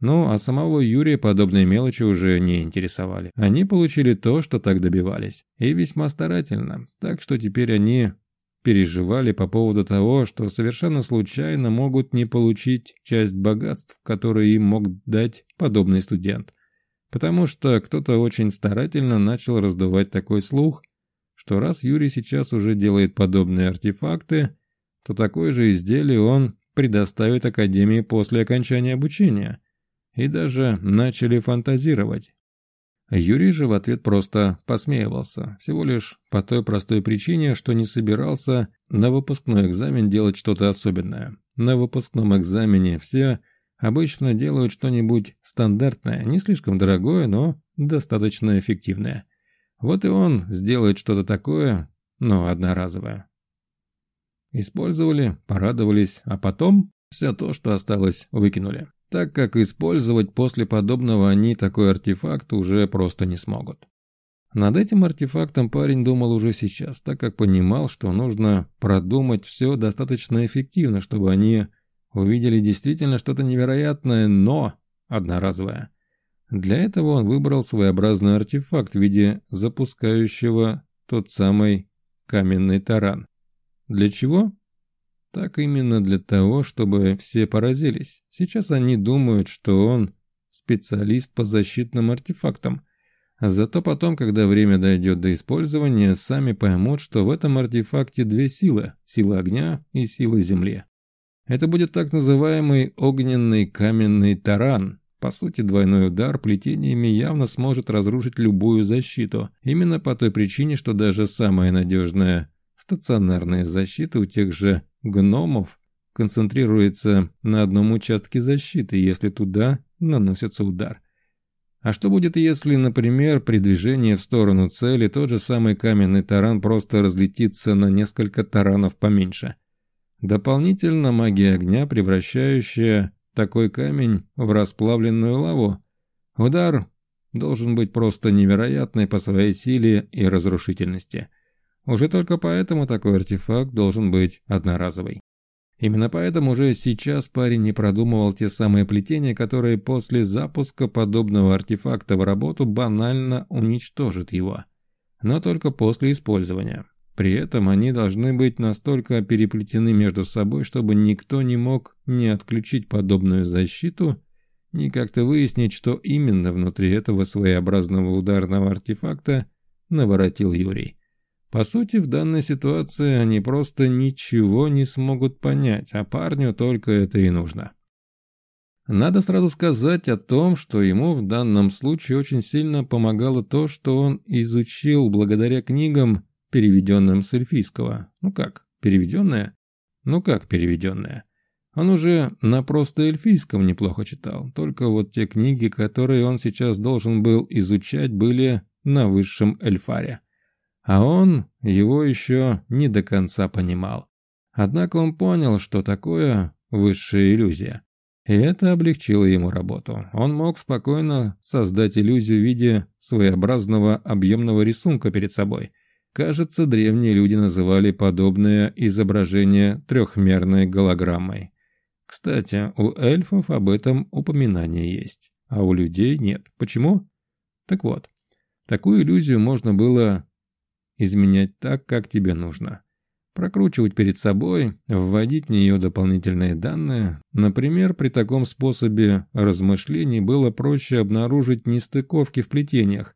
Speaker 1: Ну, а самого Юрия подобные мелочи уже не интересовали. Они получили то, что так добивались, и весьма старательно, так что теперь они переживали по поводу того, что совершенно случайно могут не получить часть богатств, которые им мог дать подобный студент. Потому что кто-то очень старательно начал раздувать такой слух, что раз Юрий сейчас уже делает подобные артефакты, то такое же изделие он предоставит Академии после окончания обучения. И даже начали фантазировать. Юрий же в ответ просто посмеивался, всего лишь по той простой причине, что не собирался на выпускной экзамен делать что-то особенное. На выпускном экзамене все обычно делают что-нибудь стандартное, не слишком дорогое, но достаточно эффективное. Вот и он сделает что-то такое, но одноразовое. Использовали, порадовались, а потом все то, что осталось, выкинули так как использовать после подобного они такой артефакт уже просто не смогут. Над этим артефактом парень думал уже сейчас, так как понимал, что нужно продумать все достаточно эффективно, чтобы они увидели действительно что-то невероятное, но одноразовое. Для этого он выбрал своеобразный артефакт в виде запускающего тот самый каменный таран. Для чего? Так именно для того, чтобы все поразились. Сейчас они думают, что он специалист по защитным артефактам. Зато потом, когда время дойдет до использования, сами поймут, что в этом артефакте две силы – сила огня и сила земли. Это будет так называемый огненный каменный таран. По сути, двойной удар плетениями явно сможет разрушить любую защиту. Именно по той причине, что даже самая надежная стационарная защита у тех же гномов концентрируется на одном участке защиты, если туда наносится удар. А что будет, если, например, при движении в сторону цели тот же самый каменный таран просто разлетится на несколько таранов поменьше? Дополнительно магия огня, превращающая такой камень в расплавленную лаву. Удар должен быть просто невероятный по своей силе и разрушительности. Уже только поэтому такой артефакт должен быть одноразовый. Именно поэтому уже сейчас парень не продумывал те самые плетения, которые после запуска подобного артефакта в работу банально уничтожат его. Но только после использования. При этом они должны быть настолько переплетены между собой, чтобы никто не мог ни отключить подобную защиту, ни как-то выяснить, что именно внутри этого своеобразного ударного артефакта наворотил Юрий. По сути, в данной ситуации они просто ничего не смогут понять, а парню только это и нужно. Надо сразу сказать о том, что ему в данном случае очень сильно помогало то, что он изучил благодаря книгам, переведенным с эльфийского. Ну как, переведенное? Ну как переведенное? Он уже на просто эльфийском неплохо читал, только вот те книги, которые он сейчас должен был изучать, были на высшем эльфаре а он его еще не до конца понимал. Однако он понял, что такое высшая иллюзия. И это облегчило ему работу. Он мог спокойно создать иллюзию в виде своеобразного объемного рисунка перед собой. Кажется, древние люди называли подобное изображение трехмерной голограммой. Кстати, у эльфов об этом упоминание есть, а у людей нет. Почему? Так вот, такую иллюзию можно было изменять так, как тебе нужно. Прокручивать перед собой, вводить в нее дополнительные данные. Например, при таком способе размышлений было проще обнаружить нестыковки в плетениях,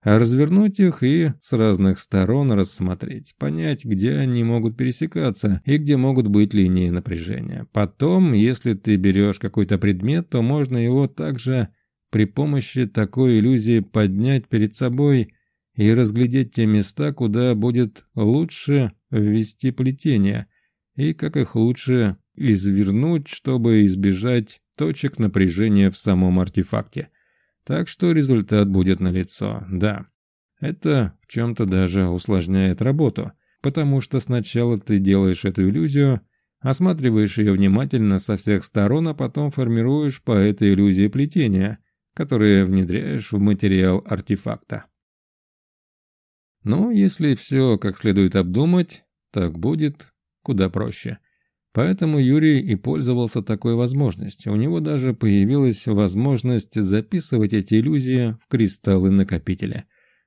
Speaker 1: а развернуть их и с разных сторон рассмотреть, понять, где они могут пересекаться и где могут быть линии напряжения. Потом, если ты берешь какой-то предмет, то можно его также при помощи такой иллюзии поднять перед собой и разглядеть те места, куда будет лучше ввести плетение, и как их лучше извернуть, чтобы избежать точек напряжения в самом артефакте. Так что результат будет налицо, да. Это в чем-то даже усложняет работу, потому что сначала ты делаешь эту иллюзию, осматриваешь ее внимательно со всех сторон, а потом формируешь по этой иллюзии плетения, которые внедряешь в материал артефакта. Но если все как следует обдумать, так будет куда проще. Поэтому Юрий и пользовался такой возможностью. У него даже появилась возможность записывать эти иллюзии в кристаллы накопителя.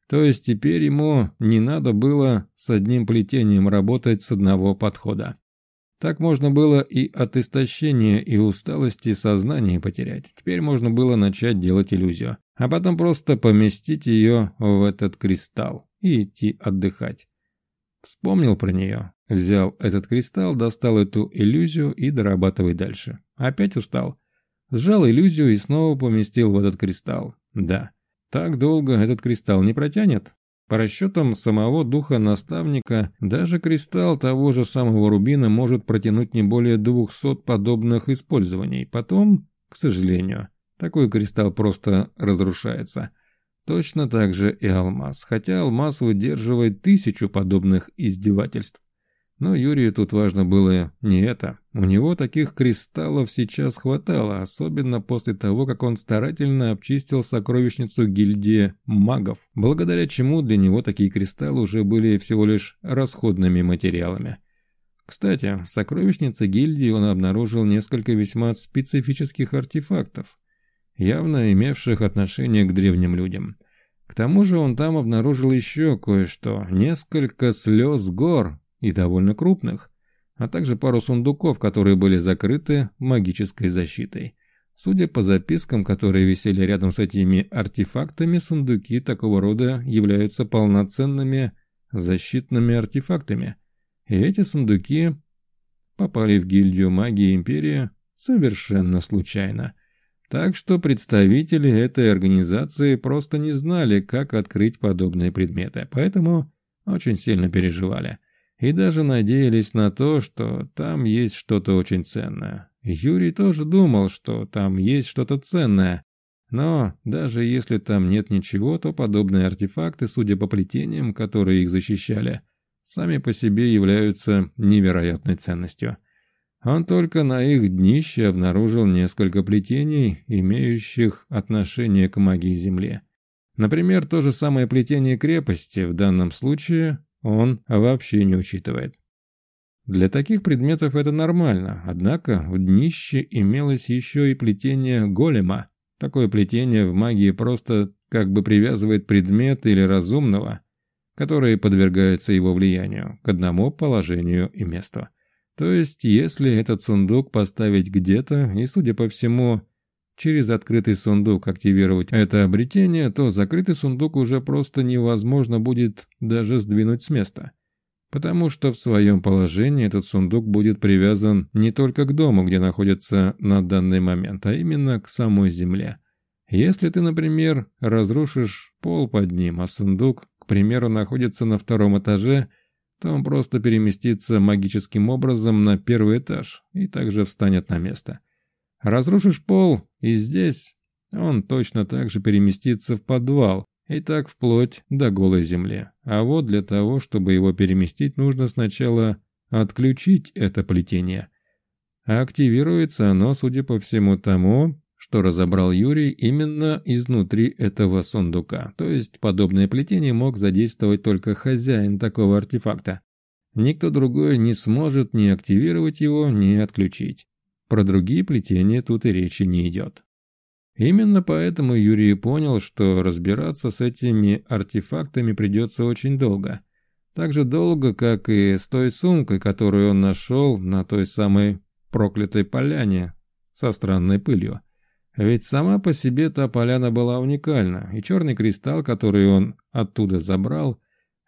Speaker 1: То есть теперь ему не надо было с одним плетением работать с одного подхода. Так можно было и от истощения и усталости сознание потерять. Теперь можно было начать делать иллюзию, а потом просто поместить ее в этот кристалл и идти отдыхать. Вспомнил про нее, взял этот кристалл, достал эту иллюзию и дорабатывай дальше. Опять устал. Сжал иллюзию и снова поместил в этот кристалл. Да, так долго этот кристалл не протянет. По расчетам самого духа наставника, даже кристалл того же самого рубина может протянуть не более 200 подобных использований. Потом, к сожалению, такой кристалл просто разрушается. Точно так же и алмаз, хотя алмаз выдерживает тысячу подобных издевательств. Но Юрию тут важно было не это. У него таких кристаллов сейчас хватало, особенно после того, как он старательно обчистил сокровищницу гильдии магов, благодаря чему для него такие кристаллы уже были всего лишь расходными материалами. Кстати, в сокровищнице гильдии он обнаружил несколько весьма специфических артефактов, явно имевших отношение к древним людям. К тому же он там обнаружил еще кое-что, несколько слез гор, и довольно крупных, а также пару сундуков, которые были закрыты магической защитой. Судя по запискам, которые висели рядом с этими артефактами, сундуки такого рода являются полноценными защитными артефактами. И эти сундуки попали в гильдию магии Империи совершенно случайно. Так что представители этой организации просто не знали, как открыть подобные предметы, поэтому очень сильно переживали и даже надеялись на то, что там есть что-то очень ценное. Юрий тоже думал, что там есть что-то ценное, но даже если там нет ничего, то подобные артефакты, судя по плетениям, которые их защищали, сами по себе являются невероятной ценностью. Он только на их днище обнаружил несколько плетений, имеющих отношение к магии Земли. Например, то же самое плетение крепости в данном случае он вообще не учитывает. Для таких предметов это нормально, однако в днище имелось еще и плетение голема. Такое плетение в магии просто как бы привязывает предмет или разумного, который подвергается его влиянию, к одному положению и месту. То есть, если этот сундук поставить где-то, и, судя по всему, через открытый сундук активировать это обретение, то закрытый сундук уже просто невозможно будет даже сдвинуть с места. Потому что в своем положении этот сундук будет привязан не только к дому, где находится на данный момент, а именно к самой земле. Если ты, например, разрушишь пол под ним, а сундук, к примеру, находится на втором этаже, он просто переместится магическим образом на первый этаж и также встанет на место. Разрушишь пол, и здесь он точно так же переместится в подвал, и так вплоть до голой земли. А вот для того, чтобы его переместить, нужно сначала отключить это плетение. А активируется оно, судя по всему тому, что разобрал Юрий именно изнутри этого сундука. То есть подобное плетение мог задействовать только хозяин такого артефакта. Никто другой не сможет ни активировать его, ни отключить. Про другие плетения тут и речи не идет. Именно поэтому Юрий понял, что разбираться с этими артефактами придется очень долго. Так же долго, как и с той сумкой, которую он нашел на той самой проклятой поляне со странной пылью. Ведь сама по себе та поляна была уникальна, и черный кристалл, который он оттуда забрал,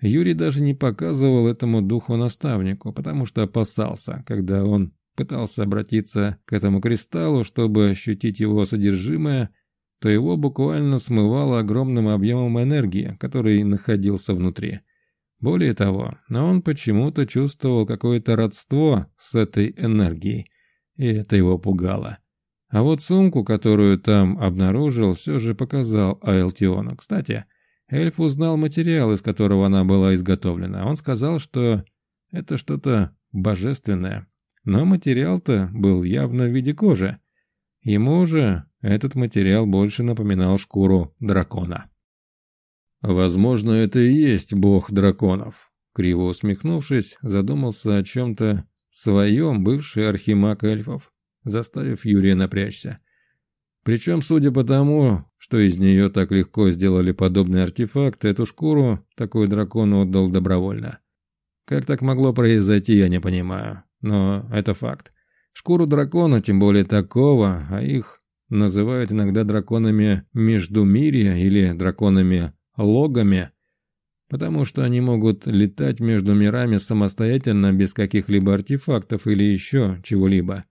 Speaker 1: Юрий даже не показывал этому духу-наставнику, потому что опасался, когда он пытался обратиться к этому кристаллу, чтобы ощутить его содержимое, то его буквально смывало огромным объемом энергии, который находился внутри. Более того, он почему-то чувствовал какое-то родство с этой энергией, и это его пугало. А вот сумку, которую там обнаружил, все же показал Айлтиону. Кстати, эльф узнал материал, из которого она была изготовлена. Он сказал, что это что-то божественное, но материал-то был явно в виде кожи. Ему же этот материал больше напоминал шкуру дракона. «Возможно, это и есть бог драконов», — криво усмехнувшись, задумался о чем-то своем бывший архимаг эльфов, заставив Юрия напрячься. Причем, судя по тому, что из нее так легко сделали подобный артефакт, эту шкуру такой дракон отдал добровольно. Как так могло произойти, я не понимаю но это факт. Шкуру дракона, тем более такого, а их называют иногда драконами Междумирья или драконами Логами, потому что они могут летать между мирами самостоятельно без каких-либо артефактов или еще чего-либо,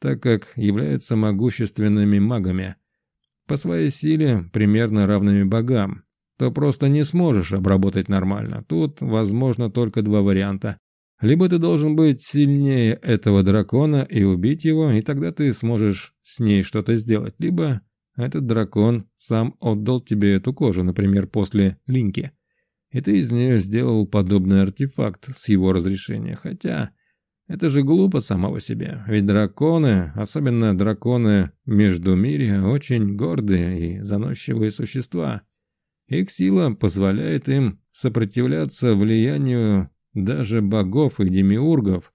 Speaker 1: так как являются могущественными магами. По своей силе примерно равными богам, то просто не сможешь обработать нормально. Тут возможно только два варианта. Либо ты должен быть сильнее этого дракона и убить его, и тогда ты сможешь с ней что-то сделать. Либо этот дракон сам отдал тебе эту кожу, например, после линьки. И ты из нее сделал подобный артефакт с его разрешения. Хотя это же глупо самого себя. Ведь драконы, особенно драконы Междумирья, очень гордые и заносчивые существа. Их сила позволяет им сопротивляться влиянию даже богов и демиургов.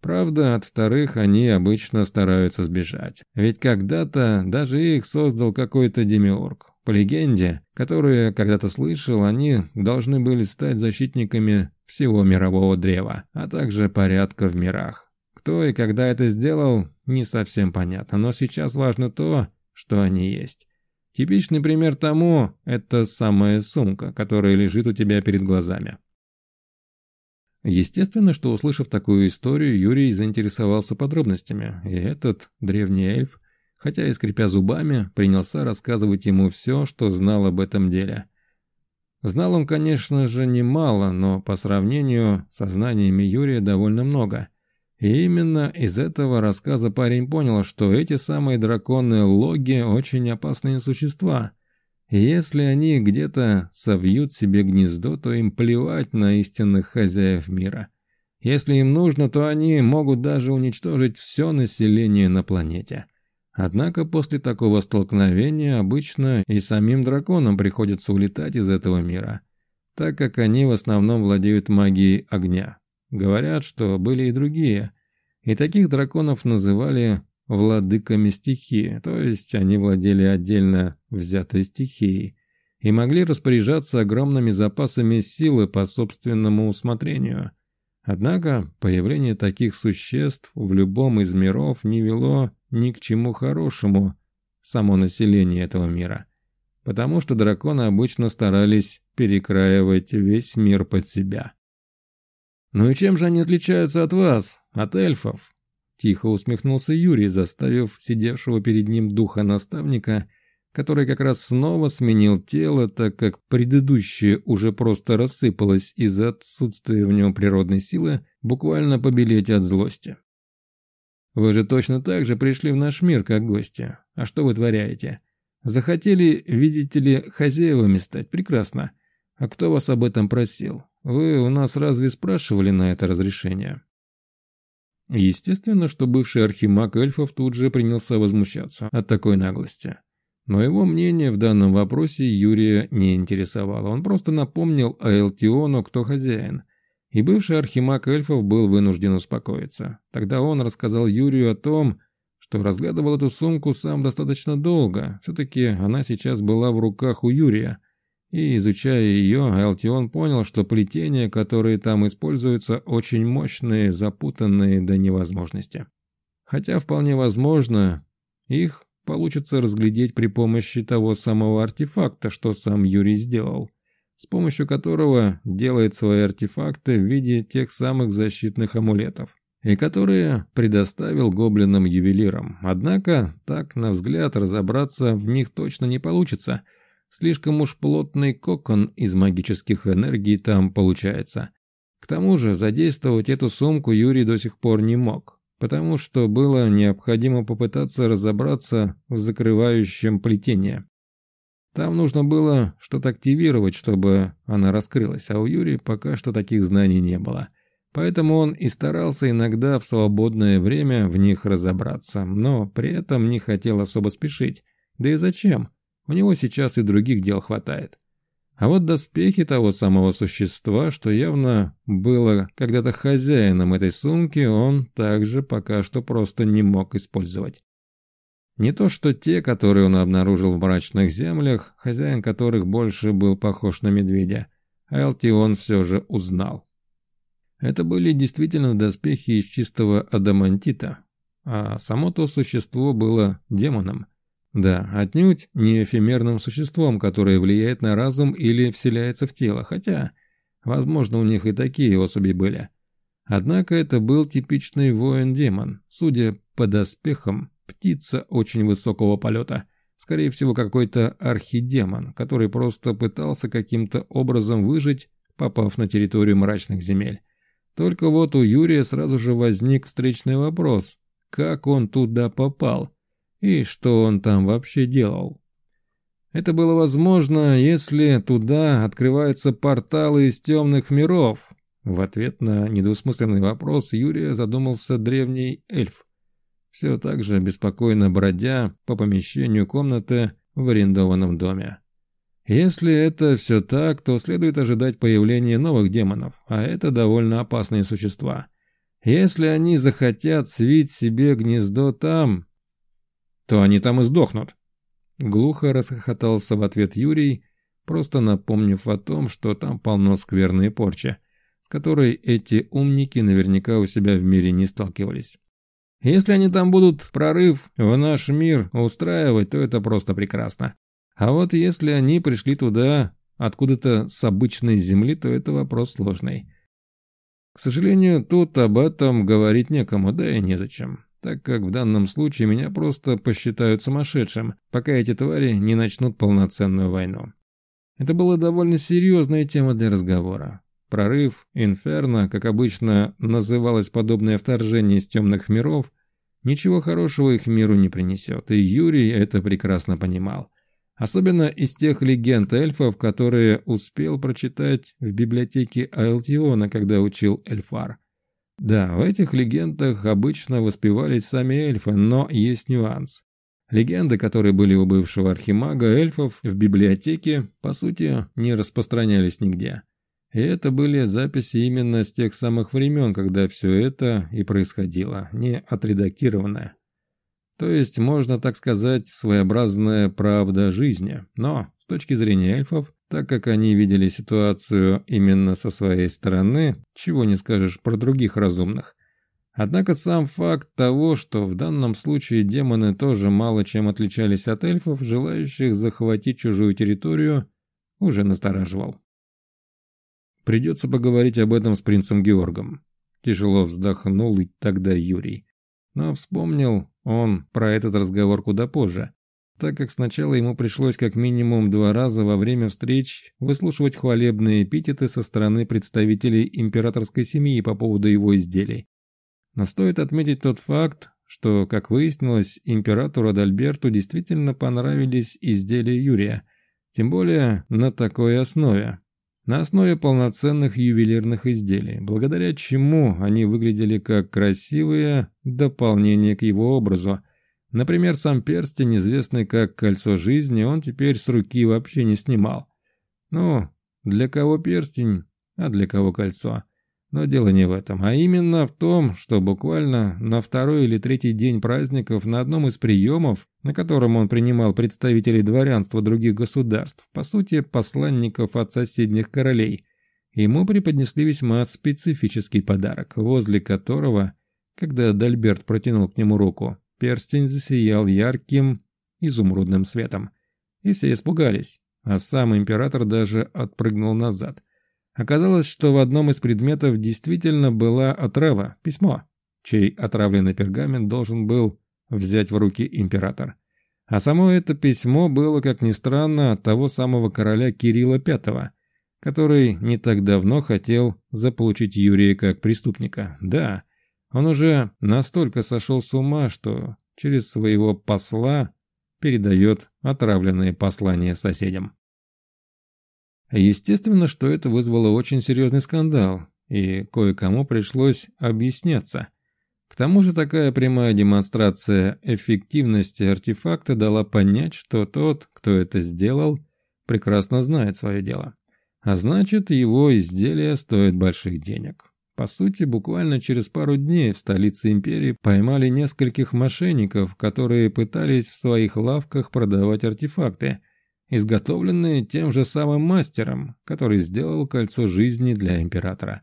Speaker 1: Правда, от вторых они обычно стараются сбежать. Ведь когда-то даже их создал какой-то демиург. По легенде, которую я когда-то слышал, они должны были стать защитниками всего мирового древа, а также порядка в мирах. Кто и когда это сделал, не совсем понятно, но сейчас важно то, что они есть. Типичный пример тому – это самая сумка, которая лежит у тебя перед глазами. Естественно, что услышав такую историю, Юрий заинтересовался подробностями, и этот древний эльф, хотя и скрипя зубами, принялся рассказывать ему все, что знал об этом деле. Знал он, конечно же, немало, но по сравнению со знаниями Юрия довольно много. И именно из этого рассказа парень понял, что эти самые драконы-логи очень опасные существа – если они где-то совьют себе гнездо, то им плевать на истинных хозяев мира. Если им нужно, то они могут даже уничтожить все население на планете. Однако после такого столкновения обычно и самим драконам приходится улетать из этого мира, так как они в основном владеют магией огня. Говорят, что были и другие, и таких драконов называли владыками стихии, то есть они владели отдельно взятой стихией и могли распоряжаться огромными запасами силы по собственному усмотрению. Однако появление таких существ в любом из миров не вело ни к чему хорошему само население этого мира, потому что драконы обычно старались перекраивать весь мир под себя. «Ну и чем же они отличаются от вас, от эльфов?» Тихо усмехнулся Юрий, заставив сидевшего перед ним духа наставника, который как раз снова сменил тело, так как предыдущее уже просто рассыпалось из-за отсутствия в нем природной силы, буквально побелеть от злости. «Вы же точно так же пришли в наш мир, как гости. А что вы творяете? Захотели, видите ли, хозяевами стать? Прекрасно. А кто вас об этом просил? Вы у нас разве спрашивали на это разрешение?» Естественно, что бывший архимаг эльфов тут же принялся возмущаться от такой наглости. Но его мнение в данном вопросе Юрия не интересовало. Он просто напомнил Аэлтиону, кто хозяин. И бывший архимаг эльфов был вынужден успокоиться. Тогда он рассказал Юрию о том, что разглядывал эту сумку сам достаточно долго. Все-таки она сейчас была в руках у Юрия. И изучая ее, Алтион понял, что плетения, которые там используются, очень мощные, запутанные до невозможности. Хотя вполне возможно, их получится разглядеть при помощи того самого артефакта, что сам Юрий сделал, с помощью которого делает свои артефакты в виде тех самых защитных амулетов, и которые предоставил гоблинам-ювелирам. Однако, так, на взгляд, разобраться в них точно не получится – Слишком уж плотный кокон из магических энергий там получается. К тому же задействовать эту сумку Юрий до сих пор не мог, потому что было необходимо попытаться разобраться в закрывающем плетении. Там нужно было что-то активировать, чтобы она раскрылась, а у Юрия пока что таких знаний не было. Поэтому он и старался иногда в свободное время в них разобраться, но при этом не хотел особо спешить. Да и зачем? У него сейчас и других дел хватает. А вот доспехи того самого существа, что явно было когда-то хозяином этой сумки, он также пока что просто не мог использовать. Не то что те, которые он обнаружил в мрачных землях, хозяин которых больше был похож на медведя, а Элти он все же узнал. Это были действительно доспехи из чистого адамантита, а само то существо было демоном – да, отнюдь не эфемерным существом, которое влияет на разум или вселяется в тело, хотя Возможно, у них и такие особи были. Однако это был типичный воин-демон. Судя по доспехам, птица очень высокого полета. Скорее всего, какой-то архидемон, который просто пытался каким-то образом выжить, попав на территорию мрачных земель. Только вот у Юрия сразу же возник встречный вопрос, как он туда попал и что он там вообще делал. Это было возможно, если туда открываются порталы из темных миров. В ответ на недвусмысленный вопрос Юрия задумался древний эльф. Все так же беспокойно бродя по помещению комнаты в арендованном доме. Если это все так, то следует ожидать появления новых демонов, а это довольно опасные существа. Если они захотят свить себе гнездо там, то они там и сдохнут. Глухо расхохотался в ответ Юрий, просто напомнив о том, что там полно скверной порчи, с которой эти умники наверняка у себя в мире не сталкивались. Если они там будут прорыв в наш мир устраивать, то это просто прекрасно. А вот если они пришли туда откуда-то с обычной земли, то это вопрос сложный. К сожалению, тут об этом говорить некому, да и незачем, так как в данном случае меня просто посчитают сумасшедшим, пока эти твари не начнут полноценную войну. Это была довольно серьезная тема для разговора. Прорыв, инферно, как обычно называлось подобное вторжение из темных миров, ничего хорошего их миру не принесет, и Юрий это прекрасно понимал. Особенно из тех легенд эльфов, которые успел прочитать в библиотеке Айлтиона, когда учил эльфар. Да, в этих легендах обычно воспевались сами эльфы, но есть нюанс. Легенды, которые были у бывшего архимага эльфов в библиотеке, по сути, не распространялись нигде. И это были записи именно с тех самых времен, когда все это и происходило, не отредактированное. То есть, можно так сказать, своеобразная правда жизни. Но, с точки зрения эльфов, так как они видели ситуацию именно со своей стороны, чего не скажешь про других разумных. Однако сам факт того, что в данном случае демоны тоже мало чем отличались от эльфов, желающих захватить чужую территорию, уже настораживал. Придется поговорить об этом с принцем Георгом. Тяжело вздохнул и тогда Юрий. Но вспомнил он про этот разговор куда позже, так как сначала ему пришлось как минимум два раза во время встреч выслушивать хвалебные эпитеты со стороны представителей императорской семьи по поводу его изделий. Но стоит отметить тот факт, что, как выяснилось, императору Адальберту действительно понравились изделия Юрия, тем более на такой основе, на основе полноценных ювелирных изделий, благодаря чему они выглядели как красивые дополнения к его образу. Например, сам перстень, известный как «Кольцо жизни», он теперь с руки вообще не снимал. Ну, для кого перстень, а для кого кольцо. Но дело не в этом, а именно в том, что буквально на второй или третий день праздников на одном из приемов, на котором он принимал представителей дворянства других государств, по сути, посланников от соседних королей, ему преподнесли весьма специфический подарок, возле которого, когда Дальберт протянул к нему руку, перстень засиял ярким изумрудным светом. И все испугались, а сам император даже отпрыгнул назад – Оказалось, что в одном из предметов действительно была отрава, письмо, чей отравленный пергамент должен был взять в руки император. А само это письмо было, как ни странно, от того самого короля Кирилла V, который не так давно хотел заполучить Юрия как преступника. Да, он уже настолько сошел с ума, что через своего посла передает отравленные послания соседям. Естественно, что это вызвало очень серьезный скандал, и кое-кому пришлось объясняться. К тому же такая прямая демонстрация эффективности артефакта дала понять, что тот, кто это сделал, прекрасно знает свое дело. А значит, его изделие стоит больших денег. По сути, буквально через пару дней в столице империи поймали нескольких мошенников, которые пытались в своих лавках продавать артефакты – изготовленные тем же самым мастером, который сделал кольцо жизни для императора.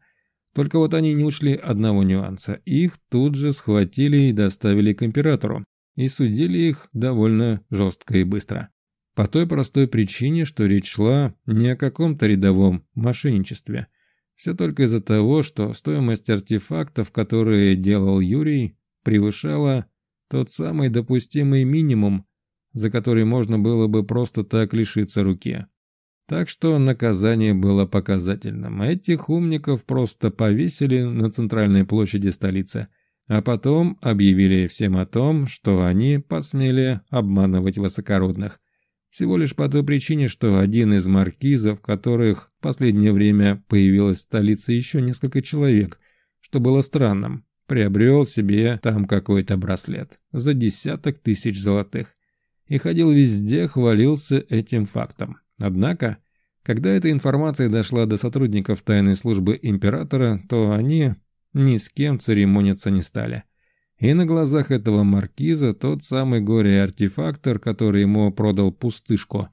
Speaker 1: Только вот они не ушли одного нюанса. Их тут же схватили и доставили к императору, и судили их довольно жестко и быстро. По той простой причине, что речь шла не о каком-то рядовом мошенничестве. Все только из-за того, что стоимость артефактов, которые делал Юрий, превышала тот самый допустимый минимум, за который можно было бы просто так лишиться руки. Так что наказание было показательным. Этих умников просто повесили на центральной площади столицы, а потом объявили всем о том, что они посмели обманывать высокородных. Всего лишь по той причине, что один из маркизов, которых последнее время появилось в столице еще несколько человек, что было странным, приобрел себе там какой-то браслет за десяток тысяч золотых и ходил везде, хвалился этим фактом. Однако, когда эта информация дошла до сотрудников тайной службы императора, то они ни с кем церемониться не стали. И на глазах этого маркиза тот самый горе-артефактор, который ему продал пустышку,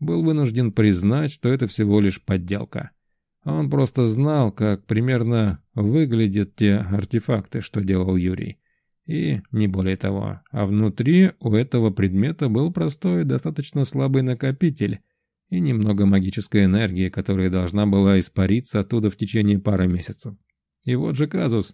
Speaker 1: был вынужден признать, что это всего лишь подделка. Он просто знал, как примерно выглядят те артефакты, что делал Юрий. И не более того. А внутри у этого предмета был простой, достаточно слабый накопитель и немного магической энергии, которая должна была испариться оттуда в течение пары месяцев. И вот же казус.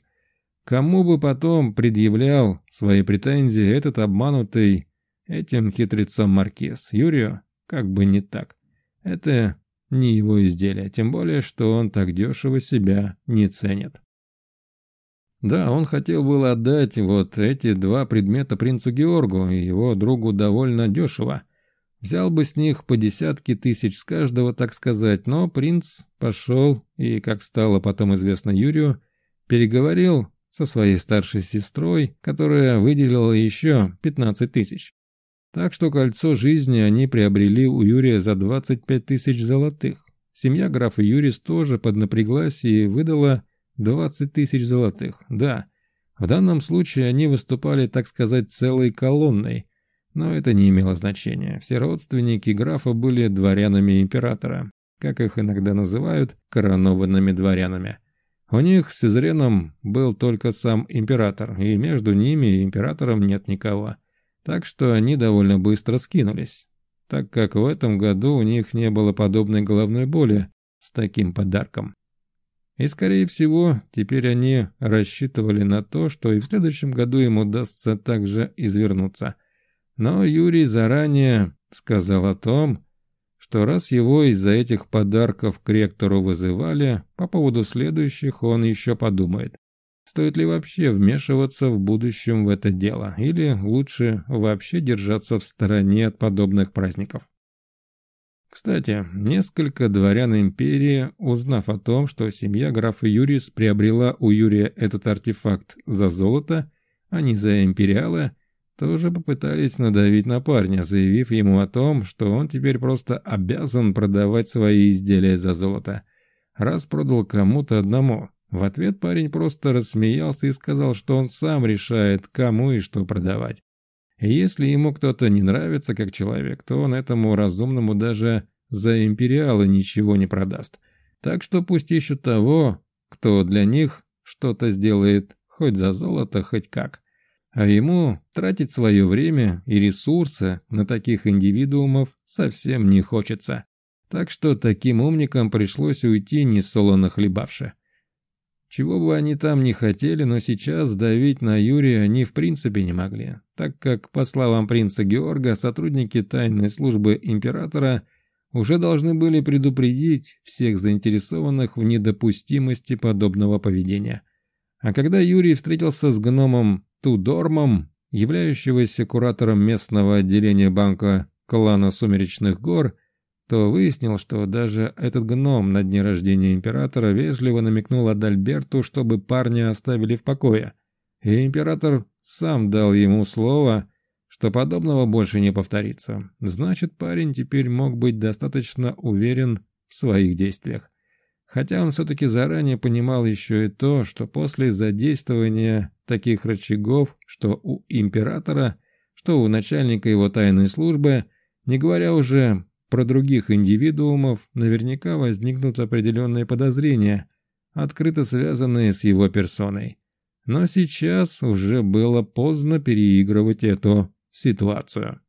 Speaker 1: Кому бы потом предъявлял свои претензии этот обманутый этим хитрецом Маркиз? Юрию? Как бы не так. Это не его изделие, тем более, что он так дешево себя не ценит. Да, он хотел было отдать вот эти два предмета принцу Георгу и его другу довольно дешево. Взял бы с них по десятки тысяч с каждого, так сказать, но принц пошел и, как стало потом известно Юрию, переговорил со своей старшей сестрой, которая выделила еще 15 тысяч. Так что кольцо жизни они приобрели у Юрия за 25 тысяч золотых. Семья графа Юрис тоже поднапряглась и выдала 20 тысяч золотых. Да, в данном случае они выступали, так сказать, целой колонной. Но это не имело значения. Все родственники графа были дворянами императора, как их иногда называют, коронованными дворянами. У них с Изреном был только сам император, и между ними и императором нет никого. Так что они довольно быстро скинулись, так как в этом году у них не было подобной головной боли с таким подарком. И, скорее всего, теперь они рассчитывали на то, что и в следующем году им удастся также извернуться. Но Юрий заранее сказал о том, что раз его из-за этих подарков к ректору вызывали, по поводу следующих он еще подумает. Стоит ли вообще вмешиваться в будущем в это дело, или лучше вообще держаться в стороне от подобных праздников? Кстати, несколько дворян империи, узнав о том, что семья графа Юрис приобрела у Юрия этот артефакт за золото, а не за империалы, тоже попытались надавить на парня, заявив ему о том, что он теперь просто обязан продавать свои изделия за золото, раз продал кому-то одному. В ответ парень просто рассмеялся и сказал, что он сам решает, кому и что продавать. Если ему кто-то не нравится как человек, то он этому разумному даже за империалы ничего не продаст. Так что пусть ищут того, кто для них что-то сделает хоть за золото, хоть как. А ему тратить свое время и ресурсы на таких индивидуумов совсем не хочется. Так что таким умникам пришлось уйти не солоно хлебавши. Чего бы они там ни хотели, но сейчас давить на Юрия они в принципе не могли, так как, по словам принца Георга, сотрудники тайной службы императора уже должны были предупредить всех заинтересованных в недопустимости подобного поведения. А когда Юрий встретился с гномом Тудормом, являющегося куратором местного отделения банка клана Сумеречных гор, то выяснил, что даже этот гном на дне рождения императора вежливо намекнул Адальберту, чтобы парня оставили в покое. И император сам дал ему слово, что подобного больше не повторится. Значит, парень теперь мог быть достаточно уверен в своих действиях. Хотя он все-таки заранее понимал еще и то, что после задействования таких рычагов, что у императора, что у начальника его тайной службы, не говоря уже про других индивидуумов наверняка возникнут определенные подозрения, открыто связанные с его персоной. Но сейчас уже было поздно переигрывать эту ситуацию.